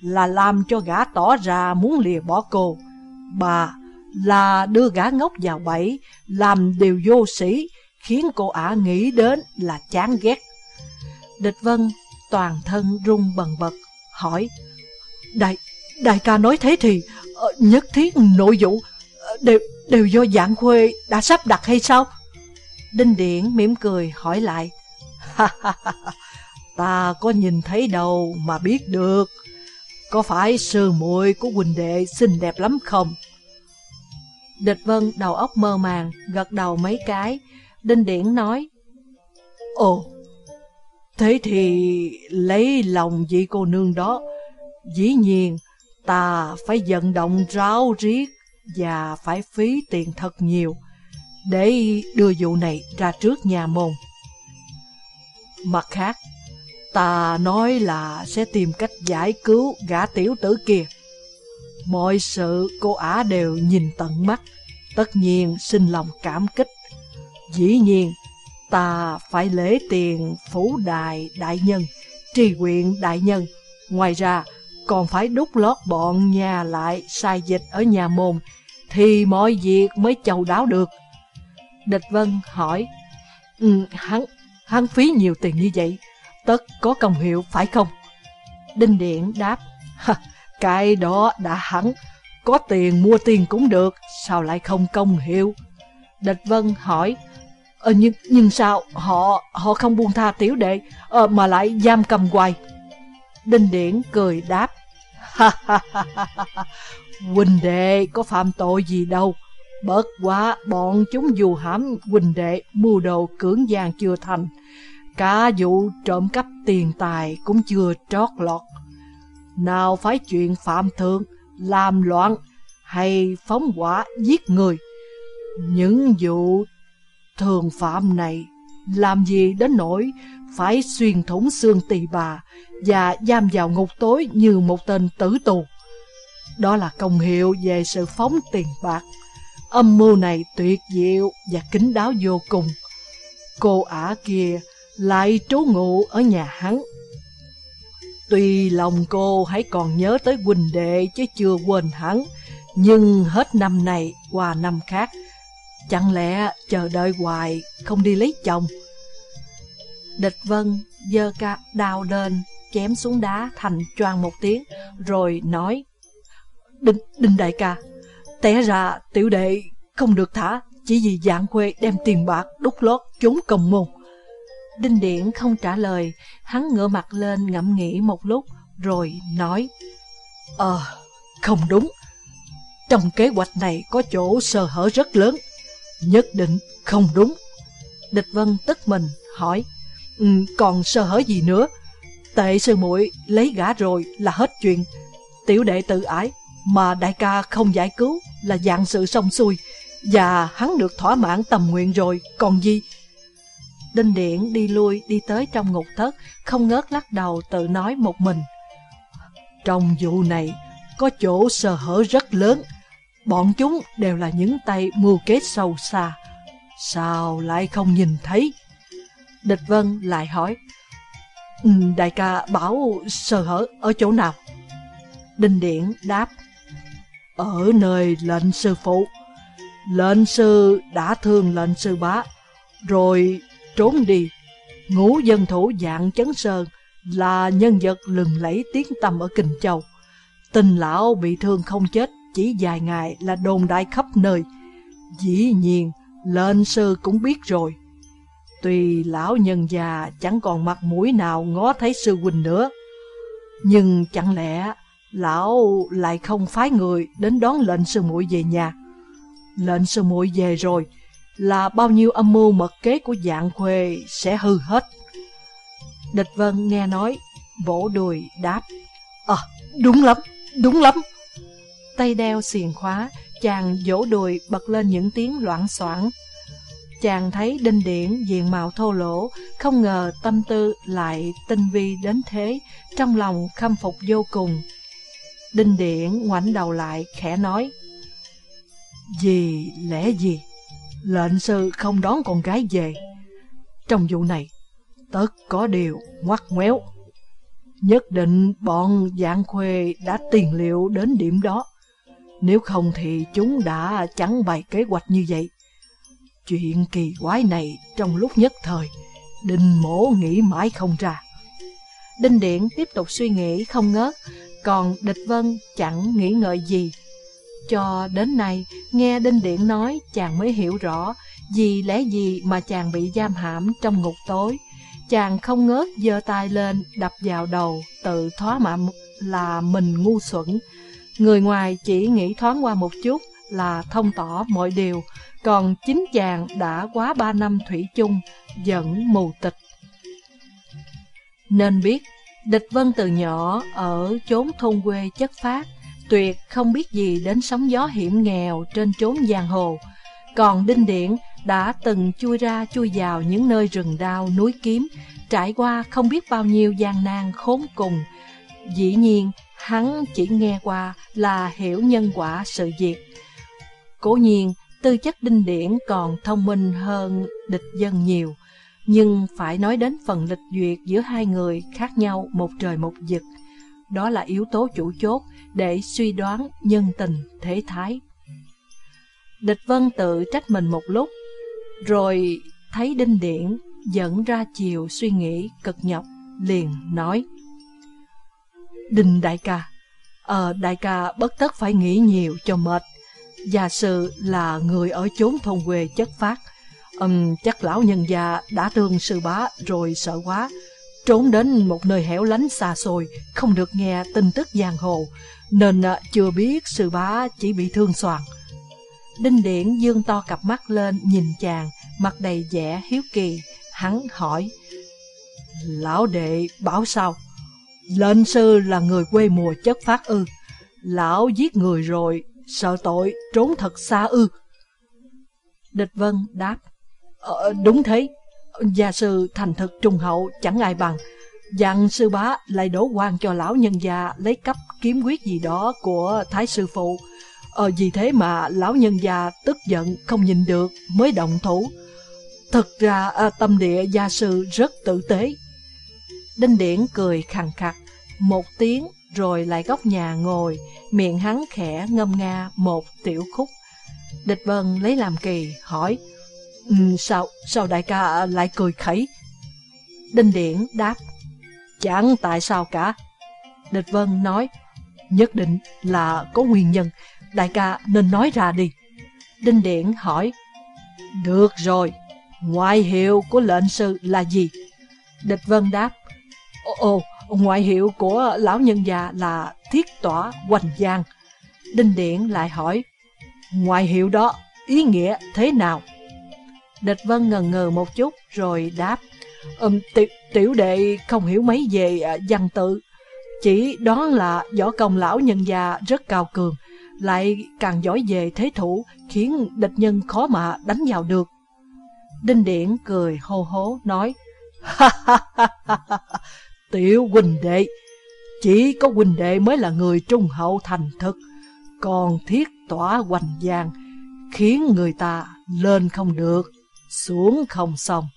là làm cho gã tỏ ra muốn lìa bỏ cô. Ba là đưa gã ngốc vào bẫy, làm điều vô sĩ, khiến cô ả nghĩ đến là chán ghét. Địch Vân toàn thân run bần bật, hỏi, Đại, đại ca nói thế thì ờ, nhất thiết nội vụ ờ, đều, đều do dạng khuê đã sắp đặt hay sao? Đinh Điển mỉm cười hỏi lại, Ta có nhìn thấy đâu mà biết được, có phải sư muội của huynh đệ xinh đẹp lắm không? Địch Vân đầu óc mơ màng, gật đầu mấy cái. Đinh Điển nói, Ồ, thế thì lấy lòng vị cô nương đó, dĩ nhiên ta phải vận động ráo riết và phải phí tiền thật nhiều để đưa vụ này ra trước nhà môn. Mặt khác, ta nói là sẽ tìm cách giải cứu gã tiểu tử kia. Mọi sự cô ả đều nhìn tận mắt, tất nhiên xin lòng cảm kích. Dĩ nhiên, ta phải lễ tiền phủ đài đại nhân, tri huyện đại nhân. Ngoài ra, còn phải đúc lót bọn nhà lại sai dịch ở nhà môn, thì mọi việc mới chầu đáo được. Địch Vân hỏi, ừ, hắn, hắn phí nhiều tiền như vậy, tất có công hiệu phải không? Đinh Điện đáp, cái đó đã hẳn, có tiền mua tiền cũng được, sao lại không công hiệu? Địch Vân hỏi, ờ, nhưng, nhưng sao họ họ không buông tha tiểu đệ ờ, mà lại giam cầm hoài? Đinh Điển cười đáp, Huynh đệ có phạm tội gì đâu, bớt quá bọn chúng dù hãm huynh đệ mua đồ cưỡng gian chưa thành, cả vụ trộm cắp tiền tài cũng chưa trót lọt. Nào phải chuyện phạm thượng, làm loạn hay phóng hỏa giết người. Những vụ thường phạm này làm gì đến nỗi phải xuyên thủng xương tỳ bà và giam vào ngục tối như một tên tử tù. Đó là công hiệu về sự phóng tiền bạc. Âm mưu này tuyệt diệu và kính đáo vô cùng. Cô ả kia lại trú ngụ ở nhà hắn. Tuy lòng cô hãy còn nhớ tới huynh đệ chứ chưa quên hắn, nhưng hết năm này qua năm khác, chẳng lẽ chờ đợi hoài không đi lấy chồng? Địch Vân dơ ca đào lên, chém xuống đá thành choang một tiếng, rồi nói, Đinh, Đinh đại ca, té ra tiểu đệ không được thả, chỉ vì dạng quê đem tiền bạc đút lót trốn công môn. Đinh Điển không trả lời, hắn ngửa mặt lên ngẫm nghĩ một lúc, rồi nói, Ờ, không đúng. Trong kế hoạch này có chỗ sơ hở rất lớn, nhất định không đúng. Địch Vân tức mình, hỏi, um, Còn sơ hở gì nữa? Tệ sư muội lấy gã rồi là hết chuyện. Tiểu đệ tự ái, mà đại ca không giải cứu là dạng sự xong xuôi, và hắn được thỏa mãn tầm nguyện rồi, còn gì? Đinh Điển đi lui đi tới trong ngục thất, không ngớt lắc đầu tự nói một mình. Trong vụ này, có chỗ sơ hở rất lớn. Bọn chúng đều là những tay mưu kế sâu xa. Sao lại không nhìn thấy? Địch Vân lại hỏi. Ừ, đại ca bảo sơ hở ở chỗ nào? Đinh Điển đáp. Ở nơi lệnh sư phụ. Lệnh sư đã thương lệnh sư bá, rồi trốn đi. Ngũ dân thủ dạng chấn sơn là nhân vật lừng lẫy tiếng tâm ở Kinh Châu. Tình lão bị thương không chết, chỉ vài ngày là đồn đại khắp nơi. Dĩ nhiên, lệnh sư cũng biết rồi. Tuy lão nhân già chẳng còn mặt mũi nào ngó thấy sư huynh nữa. Nhưng chẳng lẽ lão lại không phái người đến đón lệnh sư muội về nhà? Lệnh sư muội về rồi, là bao nhiêu âm mưu mật kế của dạng khuê sẽ hư hết. Địch Vân nghe nói, vỗ đùi đáp, À, đúng lắm, đúng lắm. Tay đeo xiềng khóa, chàng vỗ đùi bật lên những tiếng loạn soảng. Chàng thấy đinh điển diện mạo thô lỗ, không ngờ tâm tư lại tinh vi đến thế, trong lòng khâm phục vô cùng. Đinh điển ngoảnh đầu lại khẽ nói, Vì lẽ gì? Lệnh sư không đón con gái về. Trong vụ này, tất có điều ngoắt ngoéo. Nhất định bọn dạng khuê đã tiền liệu đến điểm đó. Nếu không thì chúng đã chẳng bày kế hoạch như vậy. Chuyện kỳ quái này trong lúc nhất thời, Đinh mổ nghĩ mãi không ra. Đinh Điện tiếp tục suy nghĩ không ngớt, còn Địch Vân chẳng nghĩ ngợi gì. Cho đến nay, nghe Đinh Điện nói chàng mới hiểu rõ vì lẽ gì mà chàng bị giam hãm trong ngục tối. Chàng không ngớt giơ tay lên đập vào đầu tự thoá mạ là mình ngu xuẩn. Người ngoài chỉ nghĩ thoáng qua một chút là thông tỏ mọi điều, còn chính chàng đã quá ba năm thủy chung, vẫn mù tịch. Nên biết, Địch Vân từ nhỏ ở chốn thôn quê chất phát, tuyệt không biết gì đến sóng gió hiểm nghèo trên chốn giang hồ. Còn Đinh Điển đã từng chui ra chui vào những nơi rừng đao, núi kiếm, trải qua không biết bao nhiêu gian nan khốn cùng. Dĩ nhiên, hắn chỉ nghe qua là hiểu nhân quả sự việc. Cố nhiên, tư chất Đinh Điển còn thông minh hơn địch dân nhiều, nhưng phải nói đến phần lịch duyệt giữa hai người khác nhau một trời một vực. Đó là yếu tố chủ chốt để suy đoán nhân tình thế thái. Địch Vân tự trách mình một lúc, rồi thấy Đinh Điển dẫn ra chiều suy nghĩ cực nhọc, liền nói Đinh đại ca, ờ đại ca bất tất phải nghĩ nhiều cho mệt. Gia sư là người ở chốn thôn quê chất phát, um, chắc lão nhân già đã thương sư bá rồi sợ quá, trốn đến một nơi hẻo lánh xa xôi, không được nghe tin tức giang hồ, nên à, chưa biết sư bá chỉ bị thương soạn Đinh Điển dương to cặp mắt lên nhìn chàng, mặt đầy vẻ hiếu kỳ, hắn hỏi. Lão đệ bảo sao? Lệnh sư là người quê mùa chất phát ư. Lão giết người rồi, sợ tội, trốn thật xa ư. Địch Vân đáp. Ờ, đúng thế, gia sư thành thực trung hậu chẳng ai bằng. Dặn sư bá lại đổ quan cho lão nhân gia lấy cấp kiếm quyết gì đó của thái sư phụ. Ờ, vì thế mà lão nhân gia tức giận không nhìn được mới động thủ. Thật ra à, tâm địa gia sư rất tử tế. Đinh Điển cười khằng khặc, một tiếng rồi lại góc nhà ngồi, miệng hắn khẽ ngâm nga một tiểu khúc. Địch Vân lấy làm kỳ, hỏi, Ừ, sao, sao đại ca lại cười khẩy? Đinh Điển đáp, chẳng tại sao cả. Địch Vân nói, nhất định là có nguyên nhân, đại ca nên nói ra đi. Đinh Điển hỏi, được rồi, ngoại hiệu của lệnh sư là gì? Địch Vân đáp, ồ, ồ ngoại hiệu của lão nhân già là thiết tỏa hoành giang. Đinh Điển lại hỏi, ngoại hiệu đó ý nghĩa thế nào? Địch Vân ngần ngừ một chút rồi đáp, um, tiểu, tiểu đệ không hiểu mấy về uh, văn tự, chỉ đoán là võ công lão nhân già rất cao cường, lại càng giỏi về thế thủ, khiến địch nhân khó mà đánh vào được. Đinh Điển cười hô hố nói, ha ha ha ha Tiểu huynh đệ, chỉ có huynh đệ mới là người trung hậu thành thực, còn thiết tỏa hoành giang, khiến người ta lên không được, xuống không xong.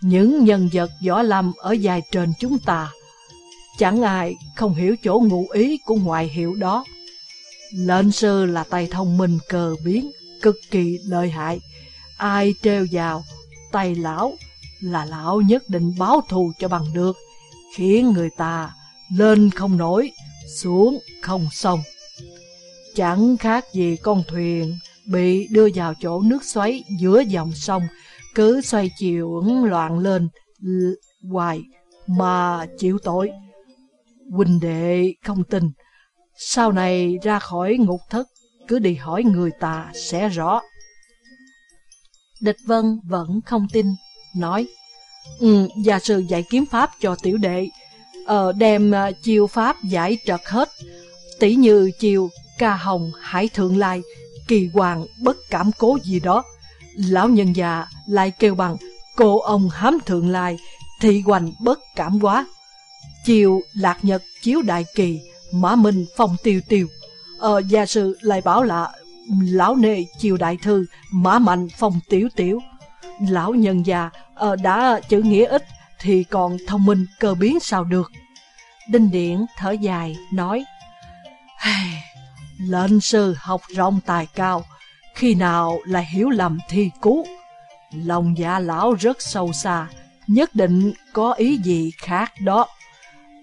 Những nhân vật võ lâm ở dài trên chúng ta, chẳng ai không hiểu chỗ ngụ ý của ngoại hiệu đó. Lệnh sư là tay thông minh cờ biến, cực kỳ lợi hại. Ai treo vào, tay lão là lão nhất định báo thù cho bằng được khiến người ta lên không nổi, xuống không xong. Chẳng khác gì con thuyền bị đưa vào chỗ nước xoáy giữa dòng sông, cứ xoay chiều loạn lên hoài mà chịu tội. Huynh đệ không tin, sau này ra khỏi ngục thất, cứ đi hỏi người ta sẽ rõ. Địch Vân vẫn không tin, nói Ừ, gia sư dạy kiếm pháp cho tiểu đệ, ờ, đem ờ, chiêu pháp giải trật hết, tỷ như chiêu ca hồng hải thượng lai, kỳ hoàng bất cảm cố gì đó. Lão nhân già lại kêu bằng cô ông hám thượng lai, thị hoành bất cảm quá. Chiều lạc nhật chiếu đại kỳ, mã minh phong tiêu tiêu. Ờ, gia sư lại bảo là lão nê chiều đại thư, mã mạnh phong tiểu tiểu. Lão nhân già ờ, đã chữ nghĩa ít thì còn thông minh cơ biến sao được. Đinh Điển thở dài nói Lệnh sư học rộng tài cao Khi nào là hiểu lầm thi cú Lòng dạ lão rất sâu xa Nhất định có ý gì khác đó.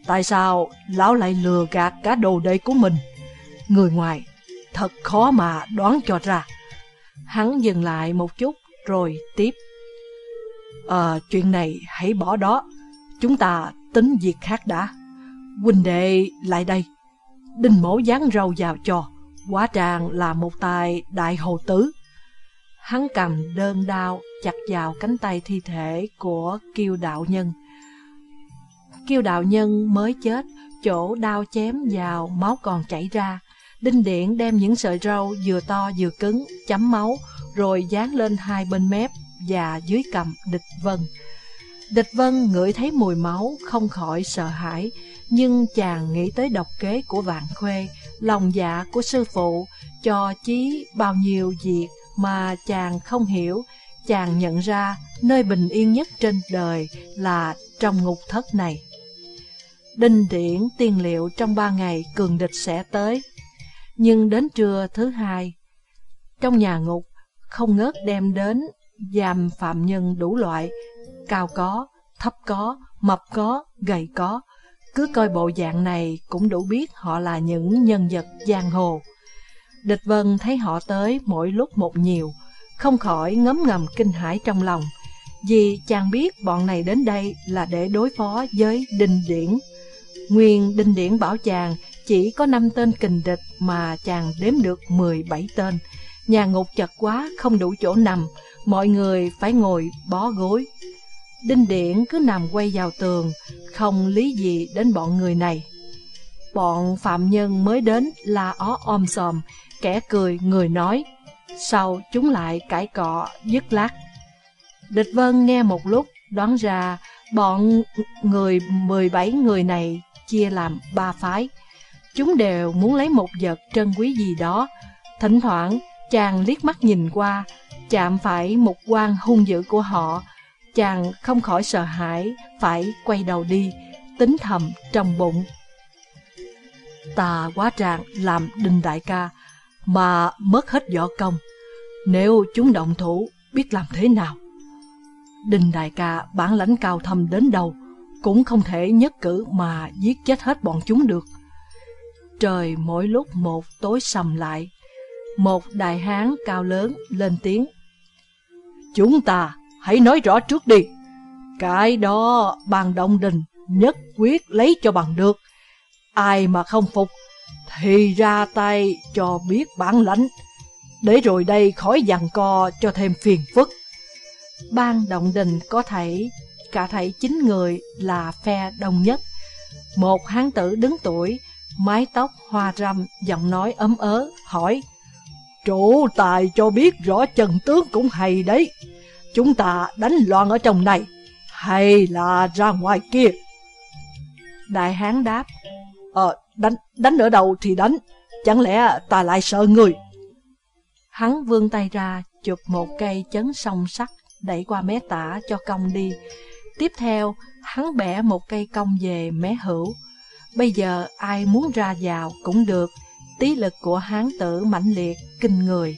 Tại sao lão lại lừa gạt cả đồ đệ của mình? Người ngoài thật khó mà đoán cho ra. Hắn dừng lại một chút rồi tiếp. À, chuyện này hãy bỏ đó, chúng ta tính việc khác đã. Huynh đệ lại đây, đinh mổ dán râu vào cho, quá tràng là một tài đại hồ tứ. Hắn cầm đơn đao chặt vào cánh tay thi thể của kiêu đạo nhân. Kiêu đạo nhân mới chết, chỗ đao chém vào máu còn chảy ra. Đinh Điện đem những sợi râu vừa to vừa cứng, chấm máu, rồi dán lên hai bên mép và dưới cầm địch vân. Địch vân ngửi thấy mùi máu không khỏi sợ hãi, nhưng chàng nghĩ tới độc kế của vạn khuê, lòng dạ của sư phụ, cho chí bao nhiêu việc mà chàng không hiểu, chàng nhận ra nơi bình yên nhất trên đời là trong ngục thất này. Đinh điển tiên liệu trong ba ngày cường địch sẽ tới, nhưng đến trưa thứ hai, trong nhà ngục không ngớt đem đến giam phạm nhân đủ loại, cao có, thấp có, mập có, gầy có. Cứ coi bộ dạng này cũng đủ biết họ là những nhân vật giang hồ. Địch Vân thấy họ tới mỗi lúc một nhiều, không khỏi ngấm ngầm kinh hãi trong lòng, vì chàng biết bọn này đến đây là để đối phó với Đinh Điển. Nguyên Đinh Điển bảo chàng chỉ có 5 tên kình địch mà chàng đếm được 17 tên. Nhà ngục chật quá, không đủ chỗ nằm, mọi người phải ngồi bó gối. Đinh Điển cứ nằm quay vào tường, không lý gì đến bọn người này. Bọn phạm nhân mới đến la ó om sòm, kẻ cười người nói, sau chúng lại cãi cọ dứt lát. Địch Vân nghe một lúc đoán ra bọn người 17 người này chia làm ba phái. Chúng đều muốn lấy một vật trân quý gì đó. Thỉnh thoảng chàng liếc mắt nhìn qua, chạm phải một quan hung dữ của họ, chàng không khỏi sợ hãi, phải quay đầu đi, tính thầm trong bụng. Ta quá trạng làm đinh đại ca mà mất hết võ công. Nếu chúng động thủ, biết làm thế nào? Đinh đại ca bản lãnh cao thâm đến đâu, cũng không thể nhất cử mà giết chết hết bọn chúng được. Trời mỗi lúc một tối sầm lại, một đại hán cao lớn lên tiếng. Chúng ta hãy nói rõ trước đi, cái đó bàn động đình nhất quyết lấy cho bằng được. Ai mà không phục thì ra tay cho biết bản lãnh, để rồi đây khỏi dằn co cho thêm phiền phức. Ban động đình có thể cả thảy chín người là phe đông nhất. Một hán tử đứng tuổi, mái tóc hoa râm, giọng nói ấm ớ, hỏi Chủ tài cho biết rõ chân tướng cũng hay đấy. Chúng ta đánh loạn ở trong này, hay là ra ngoài kia? Đại hán đáp Ờ, đánh, đánh ở đâu thì đánh, chẳng lẽ ta lại sợ người? Hắn vươn tay ra, chụp một cây chấn song sắt, đẩy qua mé tả cho công đi. Tiếp theo, hắn bẻ một cây công về mé hữu. Bây giờ ai muốn ra vào cũng được, tí lực của hán tử mãnh liệt, kinh người.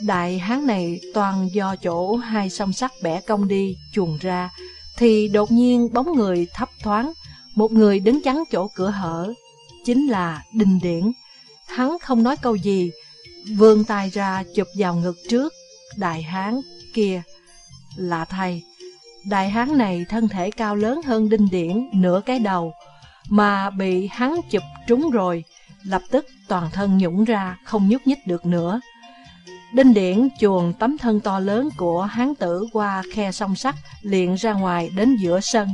Đại hán này toàn do chỗ hai song sắt bẻ công đi, chuồn ra, thì đột nhiên bóng người thấp thoáng, một người đứng chắn chỗ cửa hở, chính là Đinh Điển. Hắn không nói câu gì, vươn tay ra chụp vào ngực trước, đại hán kia. Lạ thay, đại hán này thân thể cao lớn hơn Đinh Điển nửa cái đầu, mà bị hắn chụp trúng rồi, lập tức toàn thân nhũng ra, không nhúc nhích được nữa. Đinh Điển chuồn tấm thân to lớn của hán tử qua khe song sắt liền ra ngoài đến giữa sân.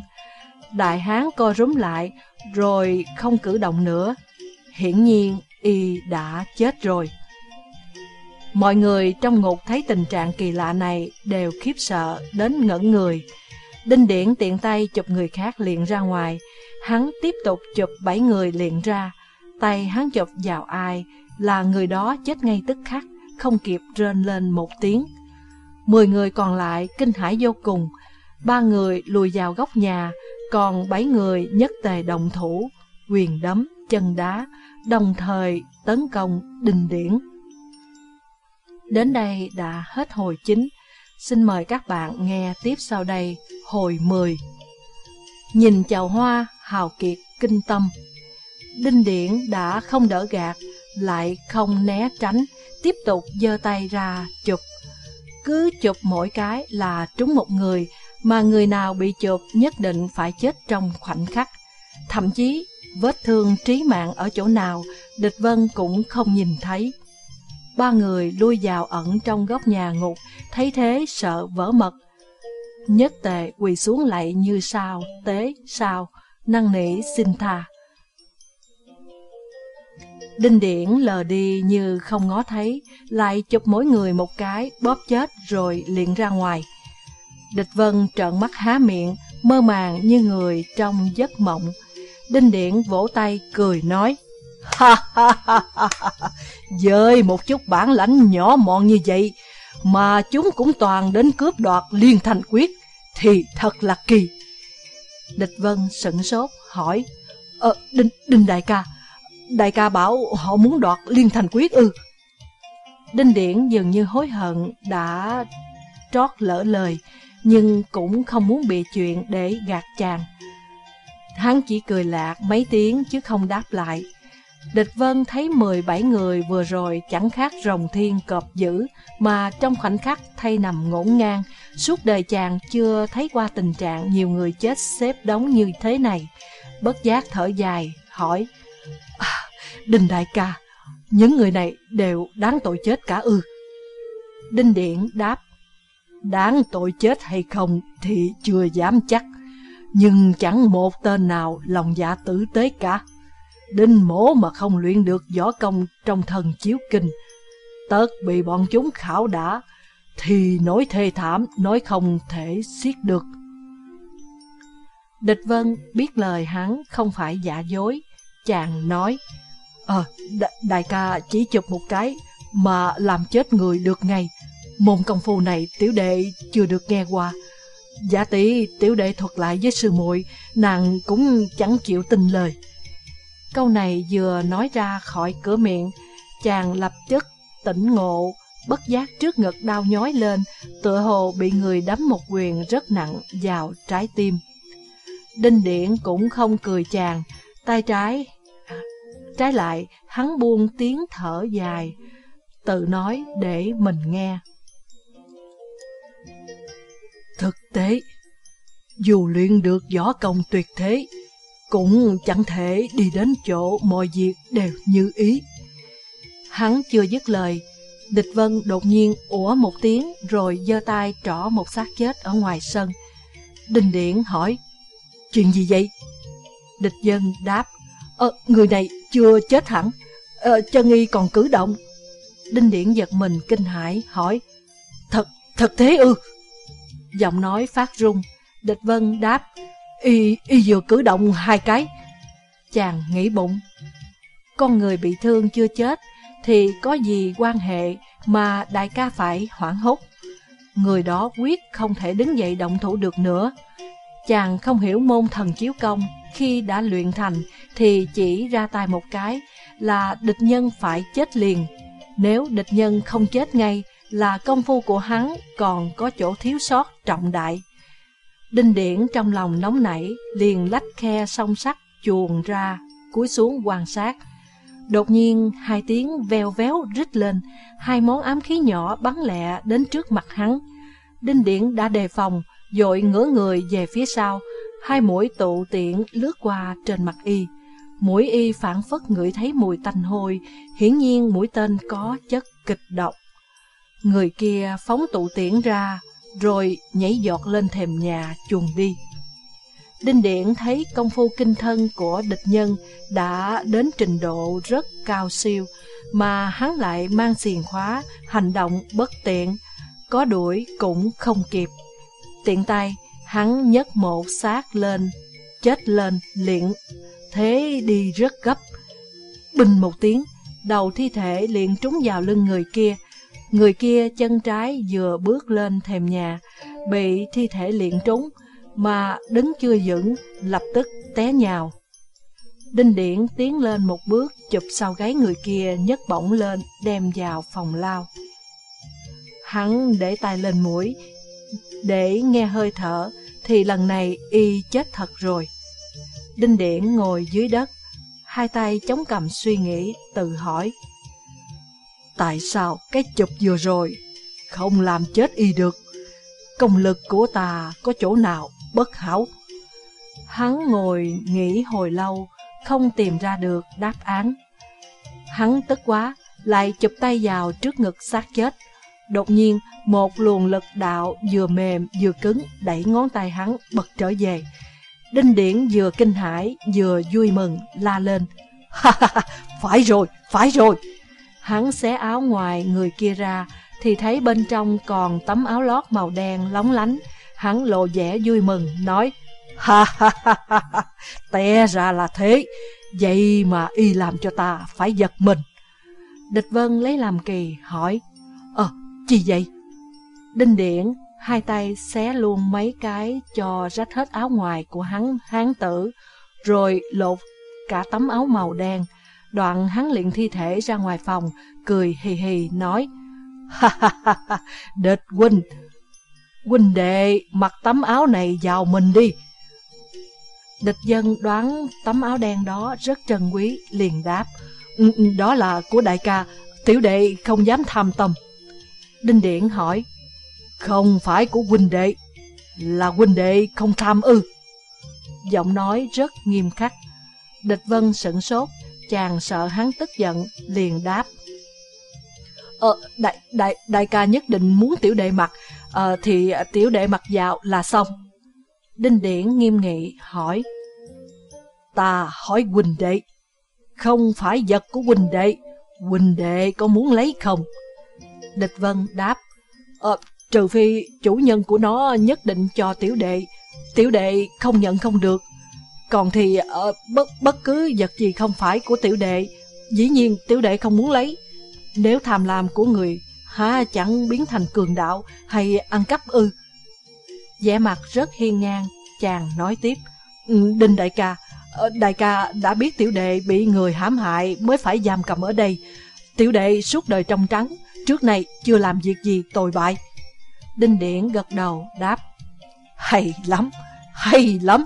Đại hán co rúm lại, rồi không cử động nữa. Hiển nhiên, y đã chết rồi. Mọi người trong ngục thấy tình trạng kỳ lạ này đều khiếp sợ đến ngẩn người. Đinh Điển tiện tay chụp người khác liền ra ngoài, hắn tiếp tục chụp bảy người liền ra. Tay hắn chụp vào ai là người đó chết ngay tức khắc, không kịp rên lên một tiếng. Mười người còn lại kinh hãi vô cùng, ba người lùi vào góc nhà, còn bảy người nhất tề đồng thủ, quyền đấm, chân đá, đồng thời tấn công đình điển. Đến đây đã hết hồi chính, xin mời các bạn nghe tiếp sau đây hồi 10. Nhìn chào hoa, hào kiệt, kinh tâm. Đinh điển đã không đỡ gạt, lại không né tránh, tiếp tục giơ tay ra chụp. Cứ chụp mỗi cái là trúng một người, mà người nào bị chụp nhất định phải chết trong khoảnh khắc. Thậm chí, vết thương trí mạng ở chỗ nào, địch vân cũng không nhìn thấy. Ba người lui vào ẩn trong góc nhà ngục, thấy thế sợ vỡ mật. Nhất tề quỳ xuống lạy như sao, tế, sao, năng nỉ xin tha. Đinh điển lờ đi như không ngó thấy, lại chụp mỗi người một cái, bóp chết rồi liền ra ngoài. Địch Vân trợn mắt há miệng, mơ màng như người trong giấc mộng. Đinh Điển vỗ tay cười nói, Ha ha ha ha ha, dơi một chút bản lãnh nhỏ mọn như vậy, mà chúng cũng toàn đến cướp đoạt liên thành quyết, thì thật là kỳ. Địch Vân sững sốt, hỏi, Ờ, Đinh, Đinh đại ca, đại ca bảo họ muốn đoạt liên thành quyết ư. Đinh Điển dường như hối hận đã trót lỡ lời, nhưng cũng không muốn bị chuyện để gạt chàng. Hắn chỉ cười lạc mấy tiếng chứ không đáp lại. Địch Vân thấy 17 người vừa rồi chẳng khác rồng thiên cọp dữ mà trong khoảnh khắc thay nằm ngổn ngang. Suốt đời chàng chưa thấy qua tình trạng nhiều người chết xếp đóng như thế này. Bất giác thở dài, hỏi Đinh đại ca, những người này đều đáng tội chết cả ư. Đinh Điện đáp Đáng tội chết hay không thì chưa dám chắc, nhưng chẳng một tên nào lòng dạ tử tế cả. Đinh mổ mà không luyện được võ công trong thần chiếu kinh, tớt bị bọn chúng khảo đã, thì nói thê thảm, nói không thể xiết được. Địch Vân biết lời hắn không phải giả dối, chàng nói, Ờ, đại ca chỉ chụp một cái mà làm chết người được ngay, Môn công phu này tiểu đệ chưa được nghe qua. Giả tỷ tiểu đệ thuật lại với sư muội nàng cũng chẳng chịu tin lời. Câu này vừa nói ra khỏi cửa miệng, chàng lập tức tỉnh ngộ, bất giác trước ngực đau nhói lên, tựa hồ bị người đấm một quyền rất nặng vào trái tim. Đinh Điển cũng không cười chàng, tay trái Trái lại, hắn buông tiếng thở dài, tự nói để mình nghe. Thực tế, dù luyện được võ công tuyệt thế, cũng chẳng thể đi đến chỗ mọi việc đều như ý. Hắn chưa dứt lời, địch vân đột nhiên ủa một tiếng rồi giơ tay trỏ một xác chết ở ngoài sân. đình Điển hỏi, chuyện gì vậy? Địch dân đáp, Ờ, người này chưa chết hẳn, ờ, chân y còn cử động. Đinh Điển giật mình kinh hãi hỏi, thật, thật thế ư? Giọng nói phát rung, địch vân đáp, y, y vừa cử động hai cái. Chàng nghĩ bụng, con người bị thương chưa chết thì có gì quan hệ mà đại ca phải hoảng hốt. Người đó quyết không thể đứng dậy động thủ được nữa. Chàng không hiểu môn thần chiếu công khi đã luyện thành thì chỉ ra tay một cái là địch nhân phải chết liền. Nếu địch nhân không chết ngay là công phu của hắn còn có chỗ thiếu sót trọng đại. Đinh Điển trong lòng nóng nảy liền lách khe song sắt chuồn ra, cúi xuống quan sát. Đột nhiên hai tiếng veo véo rít lên, hai món ám khí nhỏ bắn lẹ đến trước mặt hắn. Đinh Điển đã đề phòng, dội ngửa người về phía sau, hai mũi tụ tiện lướt qua trên mặt y. Mũi y phản phất ngửi thấy mùi tanh hôi, hiển nhiên mũi tên có chất kịch độc. Người kia phóng tụ tiễn ra, rồi nhảy giọt lên thềm nhà chuồn đi. Đinh Điện thấy công phu kinh thân của địch nhân đã đến trình độ rất cao siêu, mà hắn lại mang xiền khóa, hành động bất tiện, có đuổi cũng không kịp. Tiện tay, hắn nhấc một xác lên, chết lên, liền thế đi rất gấp. Bình một tiếng, đầu thi thể liền trúng vào lưng người kia. Người kia chân trái vừa bước lên thềm nhà, bị thi thể liền trúng, mà đứng chưa vững, lập tức té nhào. Đinh Điển tiến lên một bước, chụp sau gáy người kia, nhấc bổng lên, đem vào phòng lao. Hắn để tay lên mũi, để nghe hơi thở, thì lần này y chết thật rồi. Đinh Điển ngồi dưới đất, hai tay chống cầm suy nghĩ, tự hỏi. Tại sao cái chụp vừa rồi không làm chết y được? Công lực của ta có chỗ nào bất hảo? Hắn ngồi nghĩ hồi lâu, không tìm ra được đáp án. Hắn tức quá, lại chụp tay vào trước ngực xác chết. Đột nhiên, một luồng lực đạo vừa mềm vừa cứng đẩy ngón tay hắn bật trở về. Đinh Điển vừa kinh hãi vừa vui mừng la lên. Ha ha ha, phải rồi, phải rồi. Hắn xé áo ngoài người kia ra thì thấy bên trong còn tấm áo lót màu đen lóng lánh. Hắn lộ vẻ vui mừng nói Ha ha ha ha, té ra là thế. Vậy mà y làm cho ta phải giật mình. Địch Vân lấy làm kỳ hỏi gì vậy? Đinh điện hai tay xé luôn mấy cái cho rách hết áo ngoài của hắn hán tử, rồi lột cả tấm áo màu đen. Đoạn hắn liền thi thể ra ngoài phòng, cười hì hì nói, Ha ha ha ha, địch huynh, huynh đệ mặc tấm áo này vào mình đi. Địch dân đoán tấm áo đen đó rất trân quý, liền đáp, ừ, ừ, đó là của đại ca, tiểu đệ không dám tham tâm. Đinh Điện hỏi, không phải của huynh đệ, là huynh đệ không tham ư. Giọng nói rất nghiêm khắc. Địch Vân sửng sốt, chàng sợ hắn tức giận, liền đáp. Ờ, đại, đại, đại ca nhất định muốn tiểu đệ mặc, ờ, thì tiểu đệ mặc vào là xong. Đinh Điển nghiêm nghị hỏi. Ta hỏi huynh đệ, không phải vật của huynh đệ, huynh đệ có muốn lấy không? Địch Vân đáp, ờ, Trừ phi chủ nhân của nó nhất định cho tiểu đệ Tiểu đệ không nhận không được. Còn thì uh, bất, bất cứ vật gì không phải của tiểu đệ Dĩ nhiên tiểu đệ không muốn lấy. Nếu tham lam của người Há chẳng biến thành cường đạo Hay ăn cắp ư? Vẻ mặt rất hiên ngang Chàng nói tiếp ừ, Đinh đại ca ờ, đại ca đã biết tiểu đệ bị người hãm hại mới phải giam cầm ở đây. Tiểu đệ suốt đời trong trắng, trước nay chưa làm việc gì tồi bại. Đinh điện gật đầu đáp. Hay lắm, hay lắm,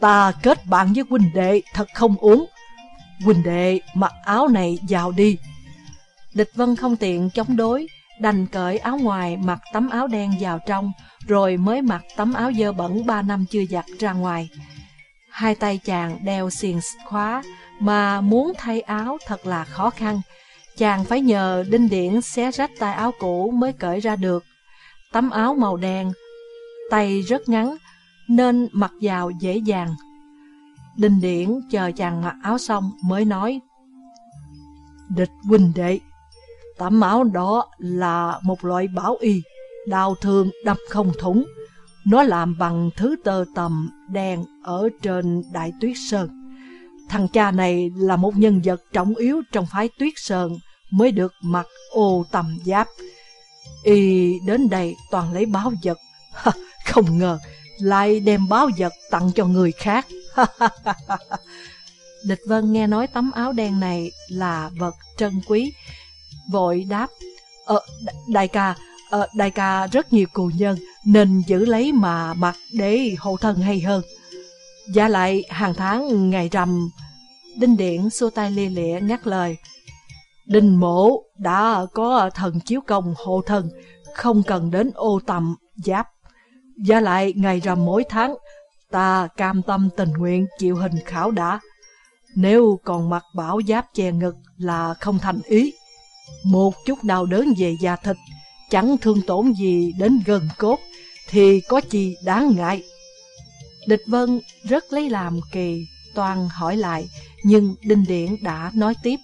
ta kết bạn với huynh đệ thật không uống. Huynh đệ mặc áo này vào đi. Địch Vân không tiện chống đối, đành cởi áo ngoài mặc tấm áo đen vào trong, rồi mới mặc tấm áo dơ bẩn ba năm chưa giặt ra ngoài. Hai tay chàng đeo xiềng khóa, mà muốn thay áo thật là khó khăn. Chàng phải nhờ đinh điển xé rách tay áo cũ mới cởi ra được. Tấm áo màu đen, tay rất ngắn, nên mặc vào dễ dàng. Đinh điển chờ chàng mặc áo xong mới nói Địch huynh đệ, tấm áo đó là một loại bảo y, đau thương đâm không thủng. Nó làm bằng thứ tơ tầm đen ở trên Đại Tuyết Sơn. Thằng cha này là một nhân vật trọng yếu trong phái Tuyết Sơn mới được mặc ô tầm giáp. Y đến đây toàn lấy báo vật. không ngờ lại đem báo vật tặng cho người khác. Địch Vân nghe nói tấm áo đen này là vật trân quý, vội đáp, Ờ, đại ca, ờ, đại ca rất nhiều cù nhân, nên giữ lấy mà mặc để hộ thân hay hơn. Giả lại hàng tháng ngày rằm, Đinh Điển xua tay lia lịa ngắt lời đình mộ đã có thần chiếu công hộ thần không cần đến ô tầm, giáp. Và lại ngày rằm mỗi tháng, ta cam tâm tình nguyện chịu hình khảo đã. Nếu còn mặc bảo giáp che ngực là không thành ý. Một chút đau đớn về da thịt, chẳng thương tổn gì đến gần cốt, thì có chi đáng ngại. Địch Vân rất lấy làm kỳ, toàn hỏi lại, nhưng Đinh Điển đã nói tiếp.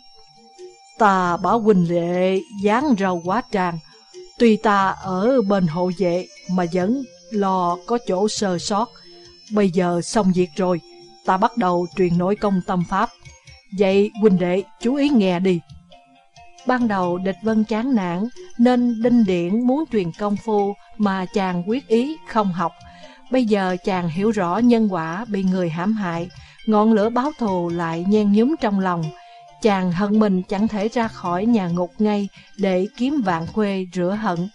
Ta bảo huynh đệ dán rau quá tràn, tuy ta ở bên hộ vệ mà vẫn lo có chỗ sơ sót. Bây giờ xong việc rồi, ta bắt đầu truyền nội công tâm pháp. Vậy huynh đệ chú ý nghe đi. Ban đầu địch vân chán nản nên Đinh Điển muốn truyền công phu mà chàng quyết ý không học. Bây giờ chàng hiểu rõ nhân quả bị người hãm hại, ngọn lửa báo thù lại nhen nhúm trong lòng. Chàng hận mình chẳng thể ra khỏi nhà ngục ngay để kiếm vạn khuê rửa hận.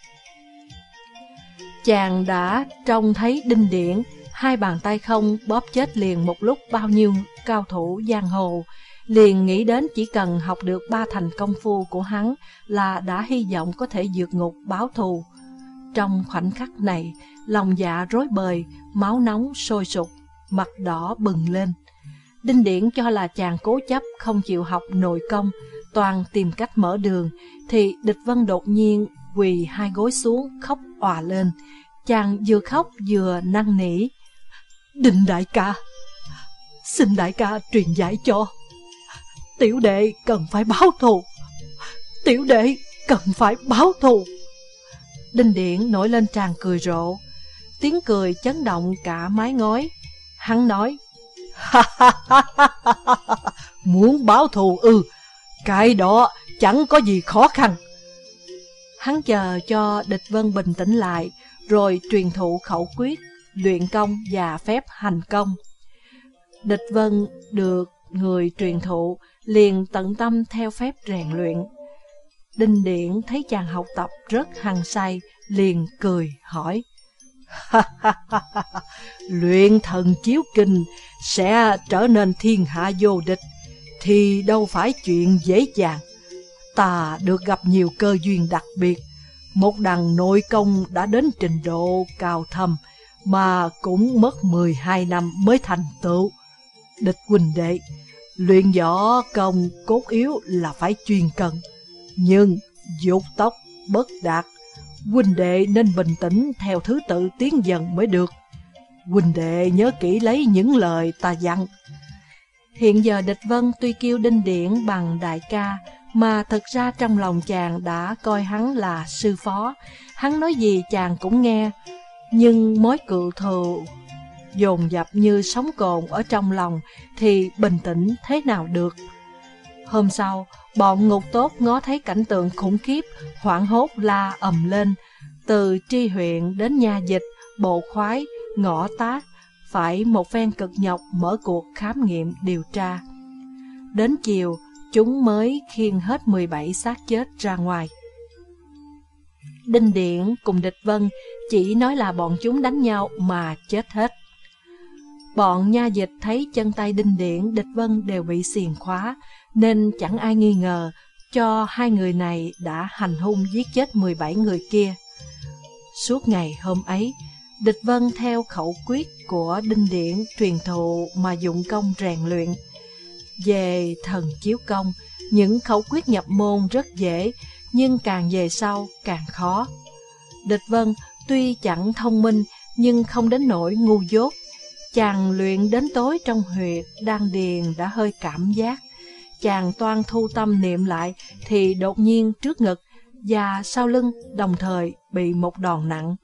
Chàng đã trông thấy Đinh Điển, hai bàn tay không bóp chết liền một lúc bao nhiêu cao thủ giang hồ, liền nghĩ đến chỉ cần học được ba thành công phu của hắn là đã hy vọng có thể vượt ngục báo thù. Trong khoảnh khắc này, lòng dạ rối bời, máu nóng sôi sục, mặt đỏ bừng lên. Đinh Điển cho là chàng cố chấp không chịu học nội công, toàn tìm cách mở đường, thì địch vân đột nhiên quỳ hai gối xuống khóc òa lên. Chàng vừa khóc vừa năn nỉ. Đinh đại ca, xin đại ca truyền giải cho. Tiểu đệ cần phải báo thù. Tiểu đệ cần phải báo thù. Đinh Điển nổi lên tràn cười rộ. Tiếng cười chấn động cả mái ngói. Hắn nói, Muốn báo thù ư, cái đó chẳng có gì khó khăn. Hắn chờ cho địch vân bình tĩnh lại, rồi truyền thụ khẩu quyết, luyện công và phép hành công. Địch vân được người truyền thụ liền tận tâm theo phép rèn luyện. Đinh Điển thấy chàng học tập rất hăng say, liền cười hỏi. luyện thần chiếu kinh sẽ trở nên thiên hạ vô địch, thì đâu phải chuyện dễ dàng. Ta được gặp nhiều cơ duyên đặc biệt, một đằng nội công đã đến trình độ cao thâm, mà cũng mất 12 năm mới thành tựu. Địch huynh đệ, luyện võ công cốt yếu là phải chuyên cần, nhưng dục tốc bất đạt huynh đệ nên bình tĩnh theo thứ tự tiến dần mới được. Huynh đệ nhớ kỹ lấy những lời ta dặn. Hiện giờ địch vân tuy kêu đinh điển bằng đại ca, mà thực ra trong lòng chàng đã coi hắn là sư phó. Hắn nói gì chàng cũng nghe, nhưng mối cự thù dồn dập như sóng cồn ở trong lòng thì bình tĩnh thế nào được. Hôm sau, bọn ngục tốt ngó thấy cảnh tượng khủng khiếp, hoảng hốt la ầm lên, từ tri huyện đến nhà dịch, bộ khoái, ngõ tác, phải một phen cực nhọc mở cuộc khám nghiệm điều tra. Đến chiều, chúng mới khiêng hết 17 xác chết ra ngoài. Đinh Điện cùng địch vân chỉ nói là bọn chúng đánh nhau mà chết hết. Bọn nha dịch thấy chân tay Đinh Điện, địch vân đều bị xiềng khóa, nên chẳng ai nghi ngờ cho hai người này đã hành hung giết chết 17 người kia. Suốt ngày hôm ấy, địch vân theo khẩu quyết của Đinh điển truyền thụ mà dụng công rèn luyện. Về thần chiếu công, những khẩu quyết nhập môn rất dễ, nhưng càng về sau càng khó. Địch Vân tuy chẳng thông minh nhưng không đến nỗi ngu dốt. Chàng luyện đến tối trong huyệt, đan điền đã hơi cảm giác. Chàng toan thu tâm niệm lại thì đột nhiên trước ngực và sau lưng đồng thời bị một đòn nặng.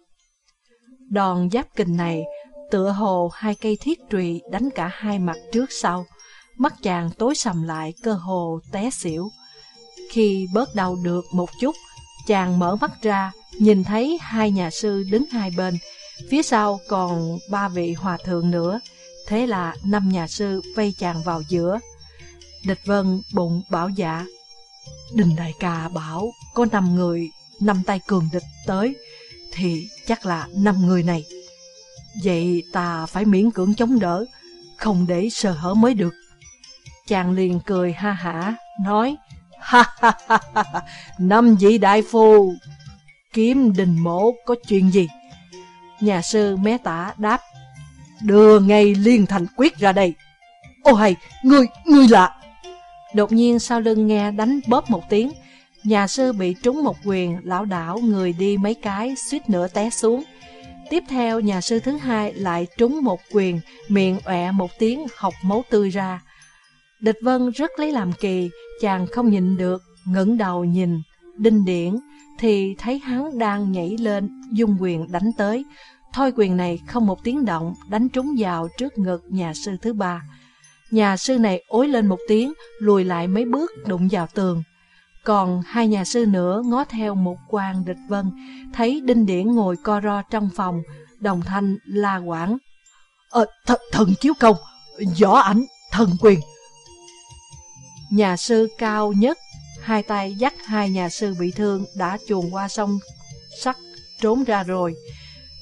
Đòn giáp kình này tựa hồ hai cây thiết trùy đánh cả hai mặt trước sau. Mắt chàng tối sầm lại cơ hồ té xỉu. Khi bớt đau được một chút, chàng mở mắt ra, nhìn thấy hai nhà sư đứng hai bên, phía sau còn ba vị hòa thượng nữa, thế là năm nhà sư vây chàng vào giữa. Địch Vân bụng bảo dạ, Đình Đại ca bảo có năm người, năm tay cường địch tới, thì chắc là năm người này. Vậy ta phải miễn cưỡng chống đỡ, không để sơ hở mới được. Chàng liền cười ha hả, nói, ha ha ha ha, năm vị đại phu, kiếm đình mổ có chuyện gì? Nhà sư mé tả đáp, đưa ngay liên thành quyết ra đây. Ô hay, ngươi, ngươi lạ. Đột nhiên sau lưng nghe đánh bóp một tiếng, nhà sư bị trúng một quyền, lão đảo người đi mấy cái, suýt nữa té xuống. Tiếp theo, nhà sư thứ hai lại trúng một quyền, miệng ọe một tiếng, học máu tươi ra. Địch Vân rất lấy làm kỳ, chàng không nhìn được, ngẩng đầu nhìn, đinh điển, thì thấy hắn đang nhảy lên, dung quyền đánh tới. Thôi quyền này không một tiếng động, đánh trúng vào trước ngực nhà sư thứ ba. Nhà sư này ối lên một tiếng, lùi lại mấy bước, đụng vào tường. Còn hai nhà sư nữa ngó theo một quan địch vân, thấy đinh điển ngồi co ro trong phòng, đồng thanh la quảng. Ờ, th thần chiếu công, võ ảnh, thần quyền. Nhà sư cao nhất, hai tay dắt hai nhà sư bị thương đã chuồn qua sông sắt trốn ra rồi.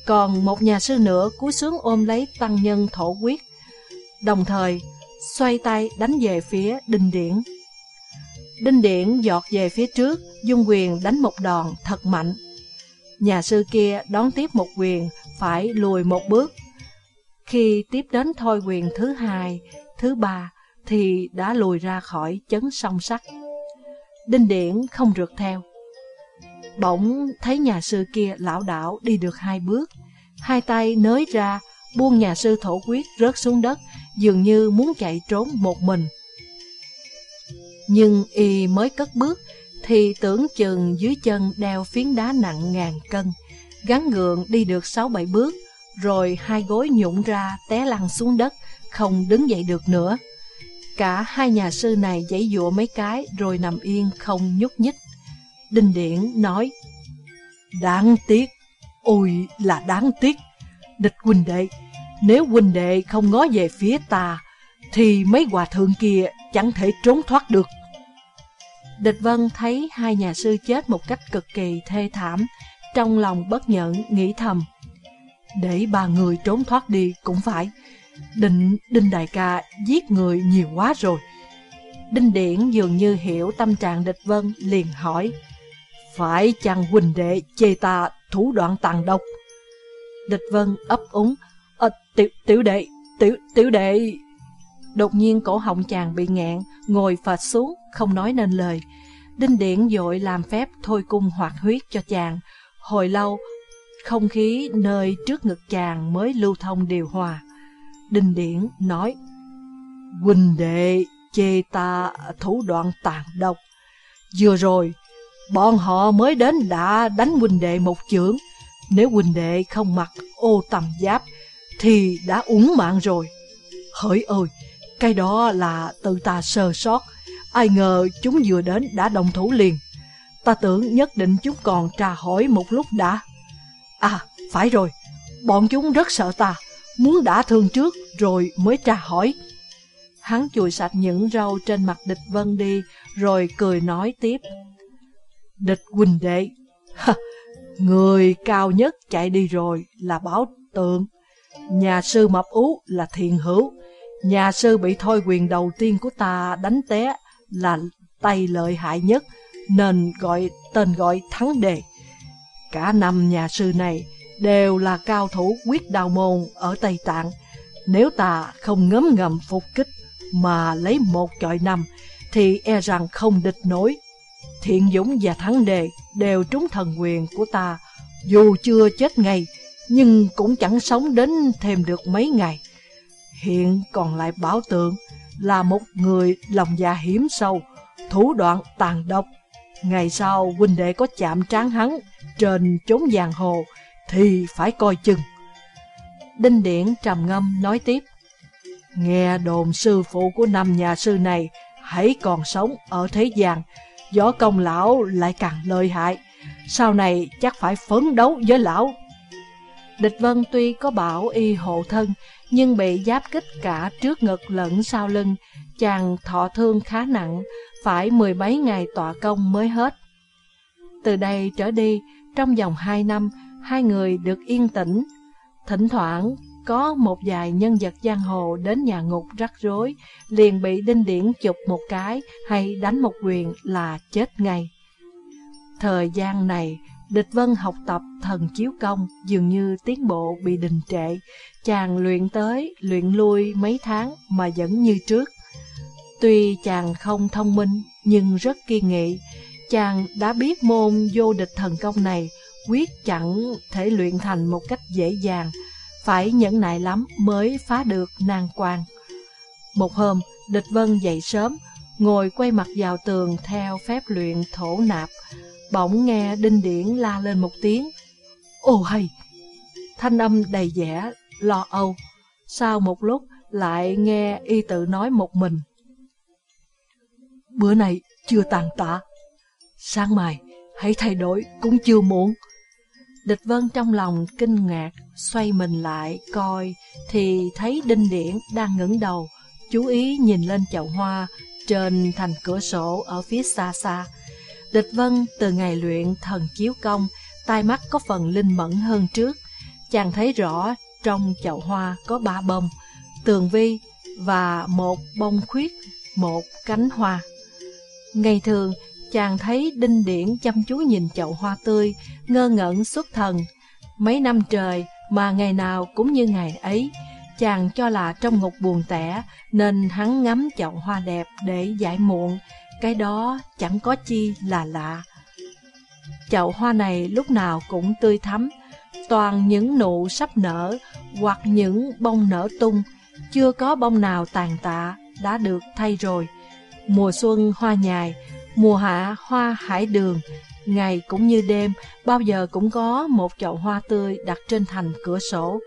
Còn một nhà sư nữa cúi xuống ôm lấy tăng nhân thổ quyết, đồng thời xoay tay đánh về phía Đinh Điển. Đinh Điển giọt về phía trước, dung quyền đánh một đòn thật mạnh. Nhà sư kia đón tiếp một quyền, phải lùi một bước. Khi tiếp đến thôi quyền thứ hai, thứ ba, thì đã lùi ra khỏi chấn song sắt. Đinh Điển không rượt theo. Bỗng thấy nhà sư kia lão đảo đi được hai bước, hai tay nới ra, buông nhà sư thổ quyết rớt xuống đất, dường như muốn chạy trốn một mình. Nhưng y mới cất bước, thì tưởng chừng dưới chân đeo phiến đá nặng ngàn cân, gắn gượng đi được sáu bảy bước, rồi hai gối nhũng ra té lăn xuống đất, không đứng dậy được nữa. Cả hai nhà sư này giãy dụa mấy cái rồi nằm yên không nhúc nhích. Đinh Điển nói, Đáng tiếc, ôi là đáng tiếc. Địch huynh đệ, nếu huynh đệ không ngó về phía ta, thì mấy hòa thượng kia chẳng thể trốn thoát được. Địch Vân thấy hai nhà sư chết một cách cực kỳ thê thảm, trong lòng bất nhẫn nghĩ thầm. Để ba người trốn thoát đi cũng phải, Định Đinh Đại ca giết người nhiều quá rồi. Đinh Điển dường như hiểu tâm trạng địch vân liền hỏi Phải chăng huynh đệ chê ta thủ đoạn tàn độc? Địch vân ấp úng tiểu, tiểu đệ, tiểu, tiểu đệ Đột nhiên cổ họng chàng bị ngẹn Ngồi phật xuống không nói nên lời Đinh Điển dội làm phép thôi cung hoạt huyết cho chàng Hồi lâu Không khí nơi trước ngực chàng mới lưu thông điều hòa Đinh Điển nói, Huynh đệ chê ta thủ đoạn tàn độc. Vừa rồi, bọn họ mới đến đã đánh huynh đệ một chưởng. Nếu huynh đệ không mặc ô tầm giáp, thì đã uống mạng rồi. Hỡi ơi, cái đó là tự ta sơ sót. Ai ngờ chúng vừa đến đã đồng thủ liền. Ta tưởng nhất định chúng còn trà hỏi một lúc đã. À, phải rồi, bọn chúng rất sợ ta. muốn đã thương trước rồi mới tra hỏi. Hắn chùi sạch những râu trên mặt địch vân đi, rồi cười nói tiếp. Địch huynh đệ, người cao nhất chạy đi rồi là bảo tượng, nhà sư mập ú là thiền hữu, nhà sư bị thôi quyền đầu tiên của ta đánh té là tay lợi hại nhất, nên gọi tên gọi thắng đề. Cả năm nhà sư này đều là cao thủ quyết đào môn ở Tây Tạng. Nếu ta không ngấm ngầm phục kích mà lấy một chọi năm, thì e rằng không địch nổi. Thiện Dũng và Thắng Đề đều trúng thần quyền của ta, dù chưa chết ngay, nhưng cũng chẳng sống đến thêm được mấy ngày. Hiện còn lại Bảo Tượng là một người lòng dạ hiểm sâu, thủ đoạn tàn độc. Ngày sau huynh đệ có chạm trán hắn trên chốn giang hồ thì phải coi chừng. Đinh Điển trầm ngâm nói tiếp. Nghe đồn sư phụ của năm nhà sư này hãy còn sống ở thế gian, võ công lão lại càng lợi hại. Sau này chắc phải phấn đấu với lão. Địch Vân tuy có bảo y hộ thân, nhưng bị giáp kích cả trước ngực lẫn sau lưng, chàng thọ thương khá nặng, phải mười mấy ngày tọa công mới hết. Từ đây trở đi, trong vòng hai năm, hai người được yên tĩnh. Thỉnh thoảng, có một vài nhân vật giang hồ đến nhà ngục rắc rối, liền bị đinh điển chụp một cái hay đánh một quyền là chết ngay. Thời gian này, Địch Vân học tập thần chiếu công dường như tiến bộ bị đình trệ, chàng luyện tới, luyện lui mấy tháng mà vẫn như trước. Tuy chàng không thông minh nhưng rất kiên nghị, chàng đã biết môn vô địch thần công này quyết chẳng thể luyện thành một cách dễ dàng, phải nhẫn nại lắm mới phá được nan quan. Một hôm, địch vân dậy sớm, ngồi quay mặt vào tường theo phép luyện thổ nạp, bỗng nghe đinh điển la lên một tiếng. Ồ hay! Thanh âm đầy vẻ, lo âu. Sau một lúc lại nghe y tự nói một mình. Bữa này chưa tàn tạ. Sáng mai, hãy thay đổi cũng chưa muộn. Địch Vân trong lòng kinh ngạc, xoay mình lại coi thì thấy Đinh Điển đang ngẩng đầu, chú ý nhìn lên chậu hoa trên thành cửa sổ ở phía xa xa. Địch Vân từ ngày luyện thần chiếu công, tai mắt có phần linh mẫn hơn trước. Chàng thấy rõ trong chậu hoa có ba bông, tường vi và một bông khuyết, một cánh hoa. Ngày thường, chàng thấy Đinh Điển chăm chú nhìn chậu hoa tươi, ngơ ngẩn xuất thần. Mấy năm trời mà ngày nào cũng như ngày ấy, chàng cho là trong ngục buồn tẻ nên hắn ngắm chậu hoa đẹp để giải muộn, cái đó chẳng có chi là lạ. Chậu hoa này lúc nào cũng tươi thắm, toàn những nụ sắp nở hoặc những bông nở tung, chưa có bông nào tàn tạ đã được thay rồi. Mùa xuân hoa nhài, Mùa hạ hoa hải đường, ngày cũng như đêm, bao giờ cũng có một chậu hoa tươi đặt trên thành cửa sổ.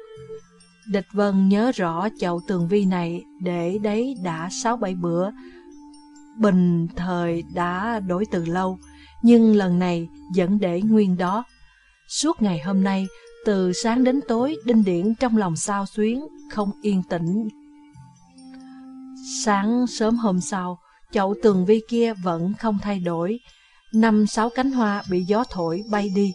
Địch Vân nhớ rõ chậu tường vi này để đấy đã sáu bảy bữa. Bình thời đã đổi từ lâu, nhưng lần này vẫn để nguyên đó. Suốt ngày hôm nay, từ sáng đến tối, Đinh Điển trong lòng sao xuyến, không yên tĩnh. Sáng sớm hôm sau, chậu tường vi kia vẫn không thay đổi, năm sáu cánh hoa bị gió thổi bay đi.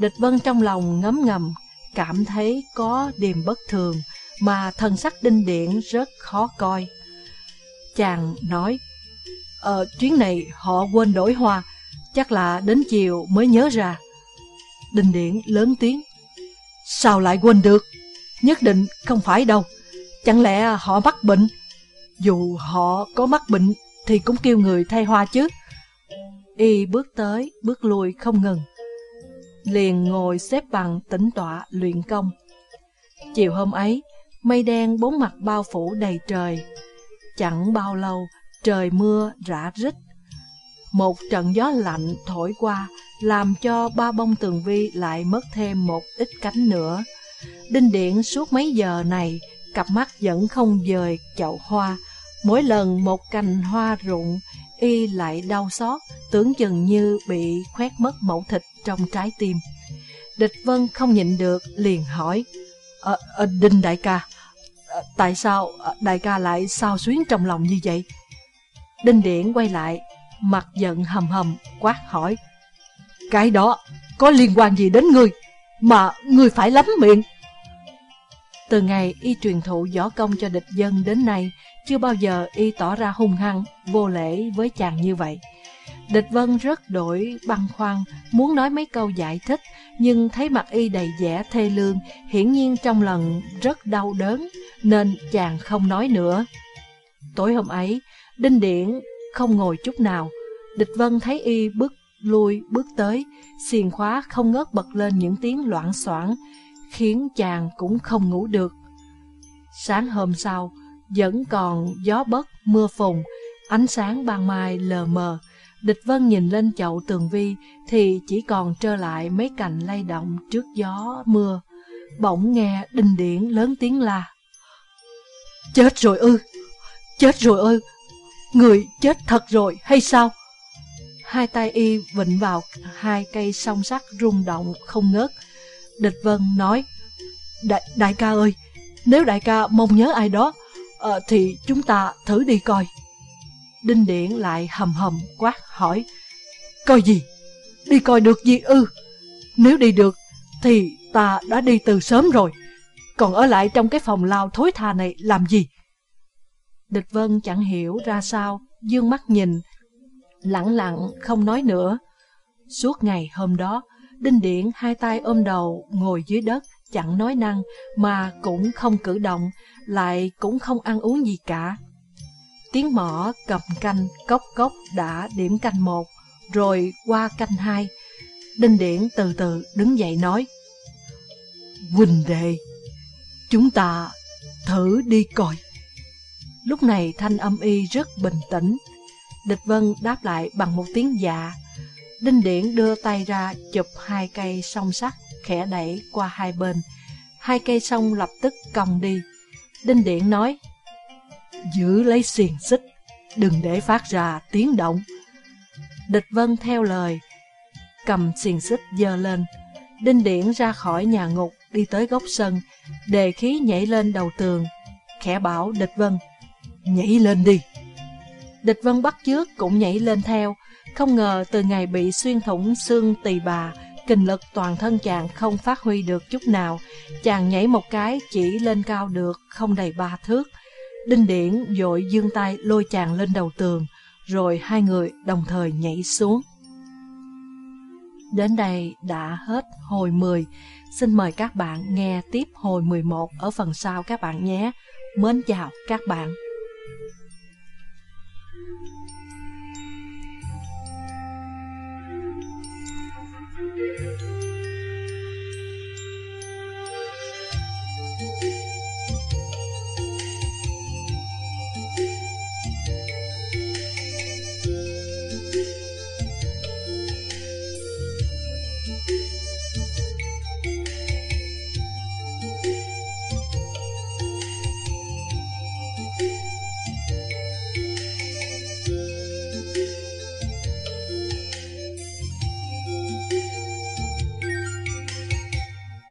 Địch Vân trong lòng ngấm ngầm, cảm thấy có điềm bất thường, mà thần sắc đinh điển rất khó coi. Chàng nói, Ờ, chuyến này họ quên đổi hoa, chắc là đến chiều mới nhớ ra. đình điện lớn tiếng, Sao lại quên được? Nhất định không phải đâu. Chẳng lẽ họ mắc bệnh? Dù họ có mắc bệnh thì cũng kêu người thay hoa chứ. Y bước tới, bước lui không ngừng. Liền ngồi xếp bằng tĩnh tọa luyện công. Chiều hôm ấy, mây đen bốn mặt bao phủ đầy trời. Chẳng bao lâu, trời mưa rã rít. Một trận gió lạnh thổi qua, làm cho ba bông tường vi lại mất thêm một ít cánh nữa. Đinh Điện suốt mấy giờ này, cặp mắt vẫn không dời chậu hoa, Mỗi lần một cành hoa rụng, y lại đau xót, tưởng chừng như bị khoét mất mẫu thịt trong trái tim. Địch Vân không nhịn được, liền hỏi, à, à, Đinh đại ca à, Tại sao đại ca lại sao xuyến trong lòng như vậy Đinh Điện quay lại Mặt giận hầm hầm quát hỏi. Cái đó có liên quan gì đến ngươi Mà ngươi phải lắm miệng? Từ ngày y truyền thụ võ công cho địch dân đến nay Chưa bao giờ y tỏ ra hung hăng Vô lễ với chàng như vậy. Địch Vân rất đổi băn khoăn, muốn nói mấy câu giải thích, nhưng thấy mặt y đầy vẻ thê lương, hiển nhiên trong lần rất đau đớn, nên chàng không nói nữa. Tối hôm ấy, Đinh Điển không ngồi chút nào, Địch Vân thấy y bước lui bước tới, xiềng khóa không ngớt bật lên những tiếng loạn soạn khiến chàng cũng không ngủ được. Sáng hôm sau, vẫn còn gió bất, mưa phùn, ánh sáng ban mai lờ mờ, Địch Vân nhìn lên chậu tường vi thì chỉ còn trơ lại mấy cành lay động trước gió mưa. Bỗng nghe đinh điển lớn tiếng la. Chết rồi ư, chết rồi ư, người chết thật rồi hay sao? Hai tay y vịnh vào hai cây song sắt rung động không ngớt. Địch Vân nói, Đại, đại ca ơi, nếu đại ca mong nhớ ai đó, à, thì chúng ta thử đi coi. Đinh Điển lại hầm hầm quát hỏi Coi gì? Đi coi được gì ư? Nếu đi được thì ta đã đi từ sớm rồi Còn ở lại trong cái phòng lao thối tha này làm gì? Địch Vân chẳng hiểu ra sao Dương mắt nhìn Lặng lặng không nói nữa Suốt ngày hôm đó Đinh Điển hai tay ôm đầu ngồi dưới đất Chẳng nói năng Mà cũng không cử động Lại cũng không ăn uống gì cả Tiếng mỏ cầm canh cốc cốc đã điểm canh một, rồi qua canh hai. Đinh Điển từ từ đứng dậy nói, Huynh đệ, chúng ta thử đi coi. Lúc này thanh âm y rất bình tĩnh. Địch Vân đáp lại bằng một tiếng dạ. Đinh Điển đưa tay ra chụp hai cây song sắt, khẽ đẩy qua hai bên. Hai cây song lập tức cong đi. Đinh Điển nói, giữ lấy xiềng xích, đừng để phát ra tiếng động. Địch Vân theo lời, cầm xiềng xích dơ lên, Đinh Điển ra khỏi nhà ngục đi tới góc sân, đề khí nhảy lên đầu tường, khẽ bảo Địch Vân, nhảy lên đi. Địch Vân bắt trước cũng nhảy lên theo, không ngờ từ ngày bị xuyên thủng xương tỳ bà, kinh lực toàn thân chàng không phát huy được chút nào, chàng nhảy một cái chỉ lên cao được không đầy ba thước, Đinh Điển dội dương tay lôi chàng lên đầu tường, rồi hai người đồng thời nhảy xuống. Đến đây đã hết hồi 10. Xin mời các bạn nghe tiếp hồi 11 ở phần sau các bạn nhé. Mến chào các bạn.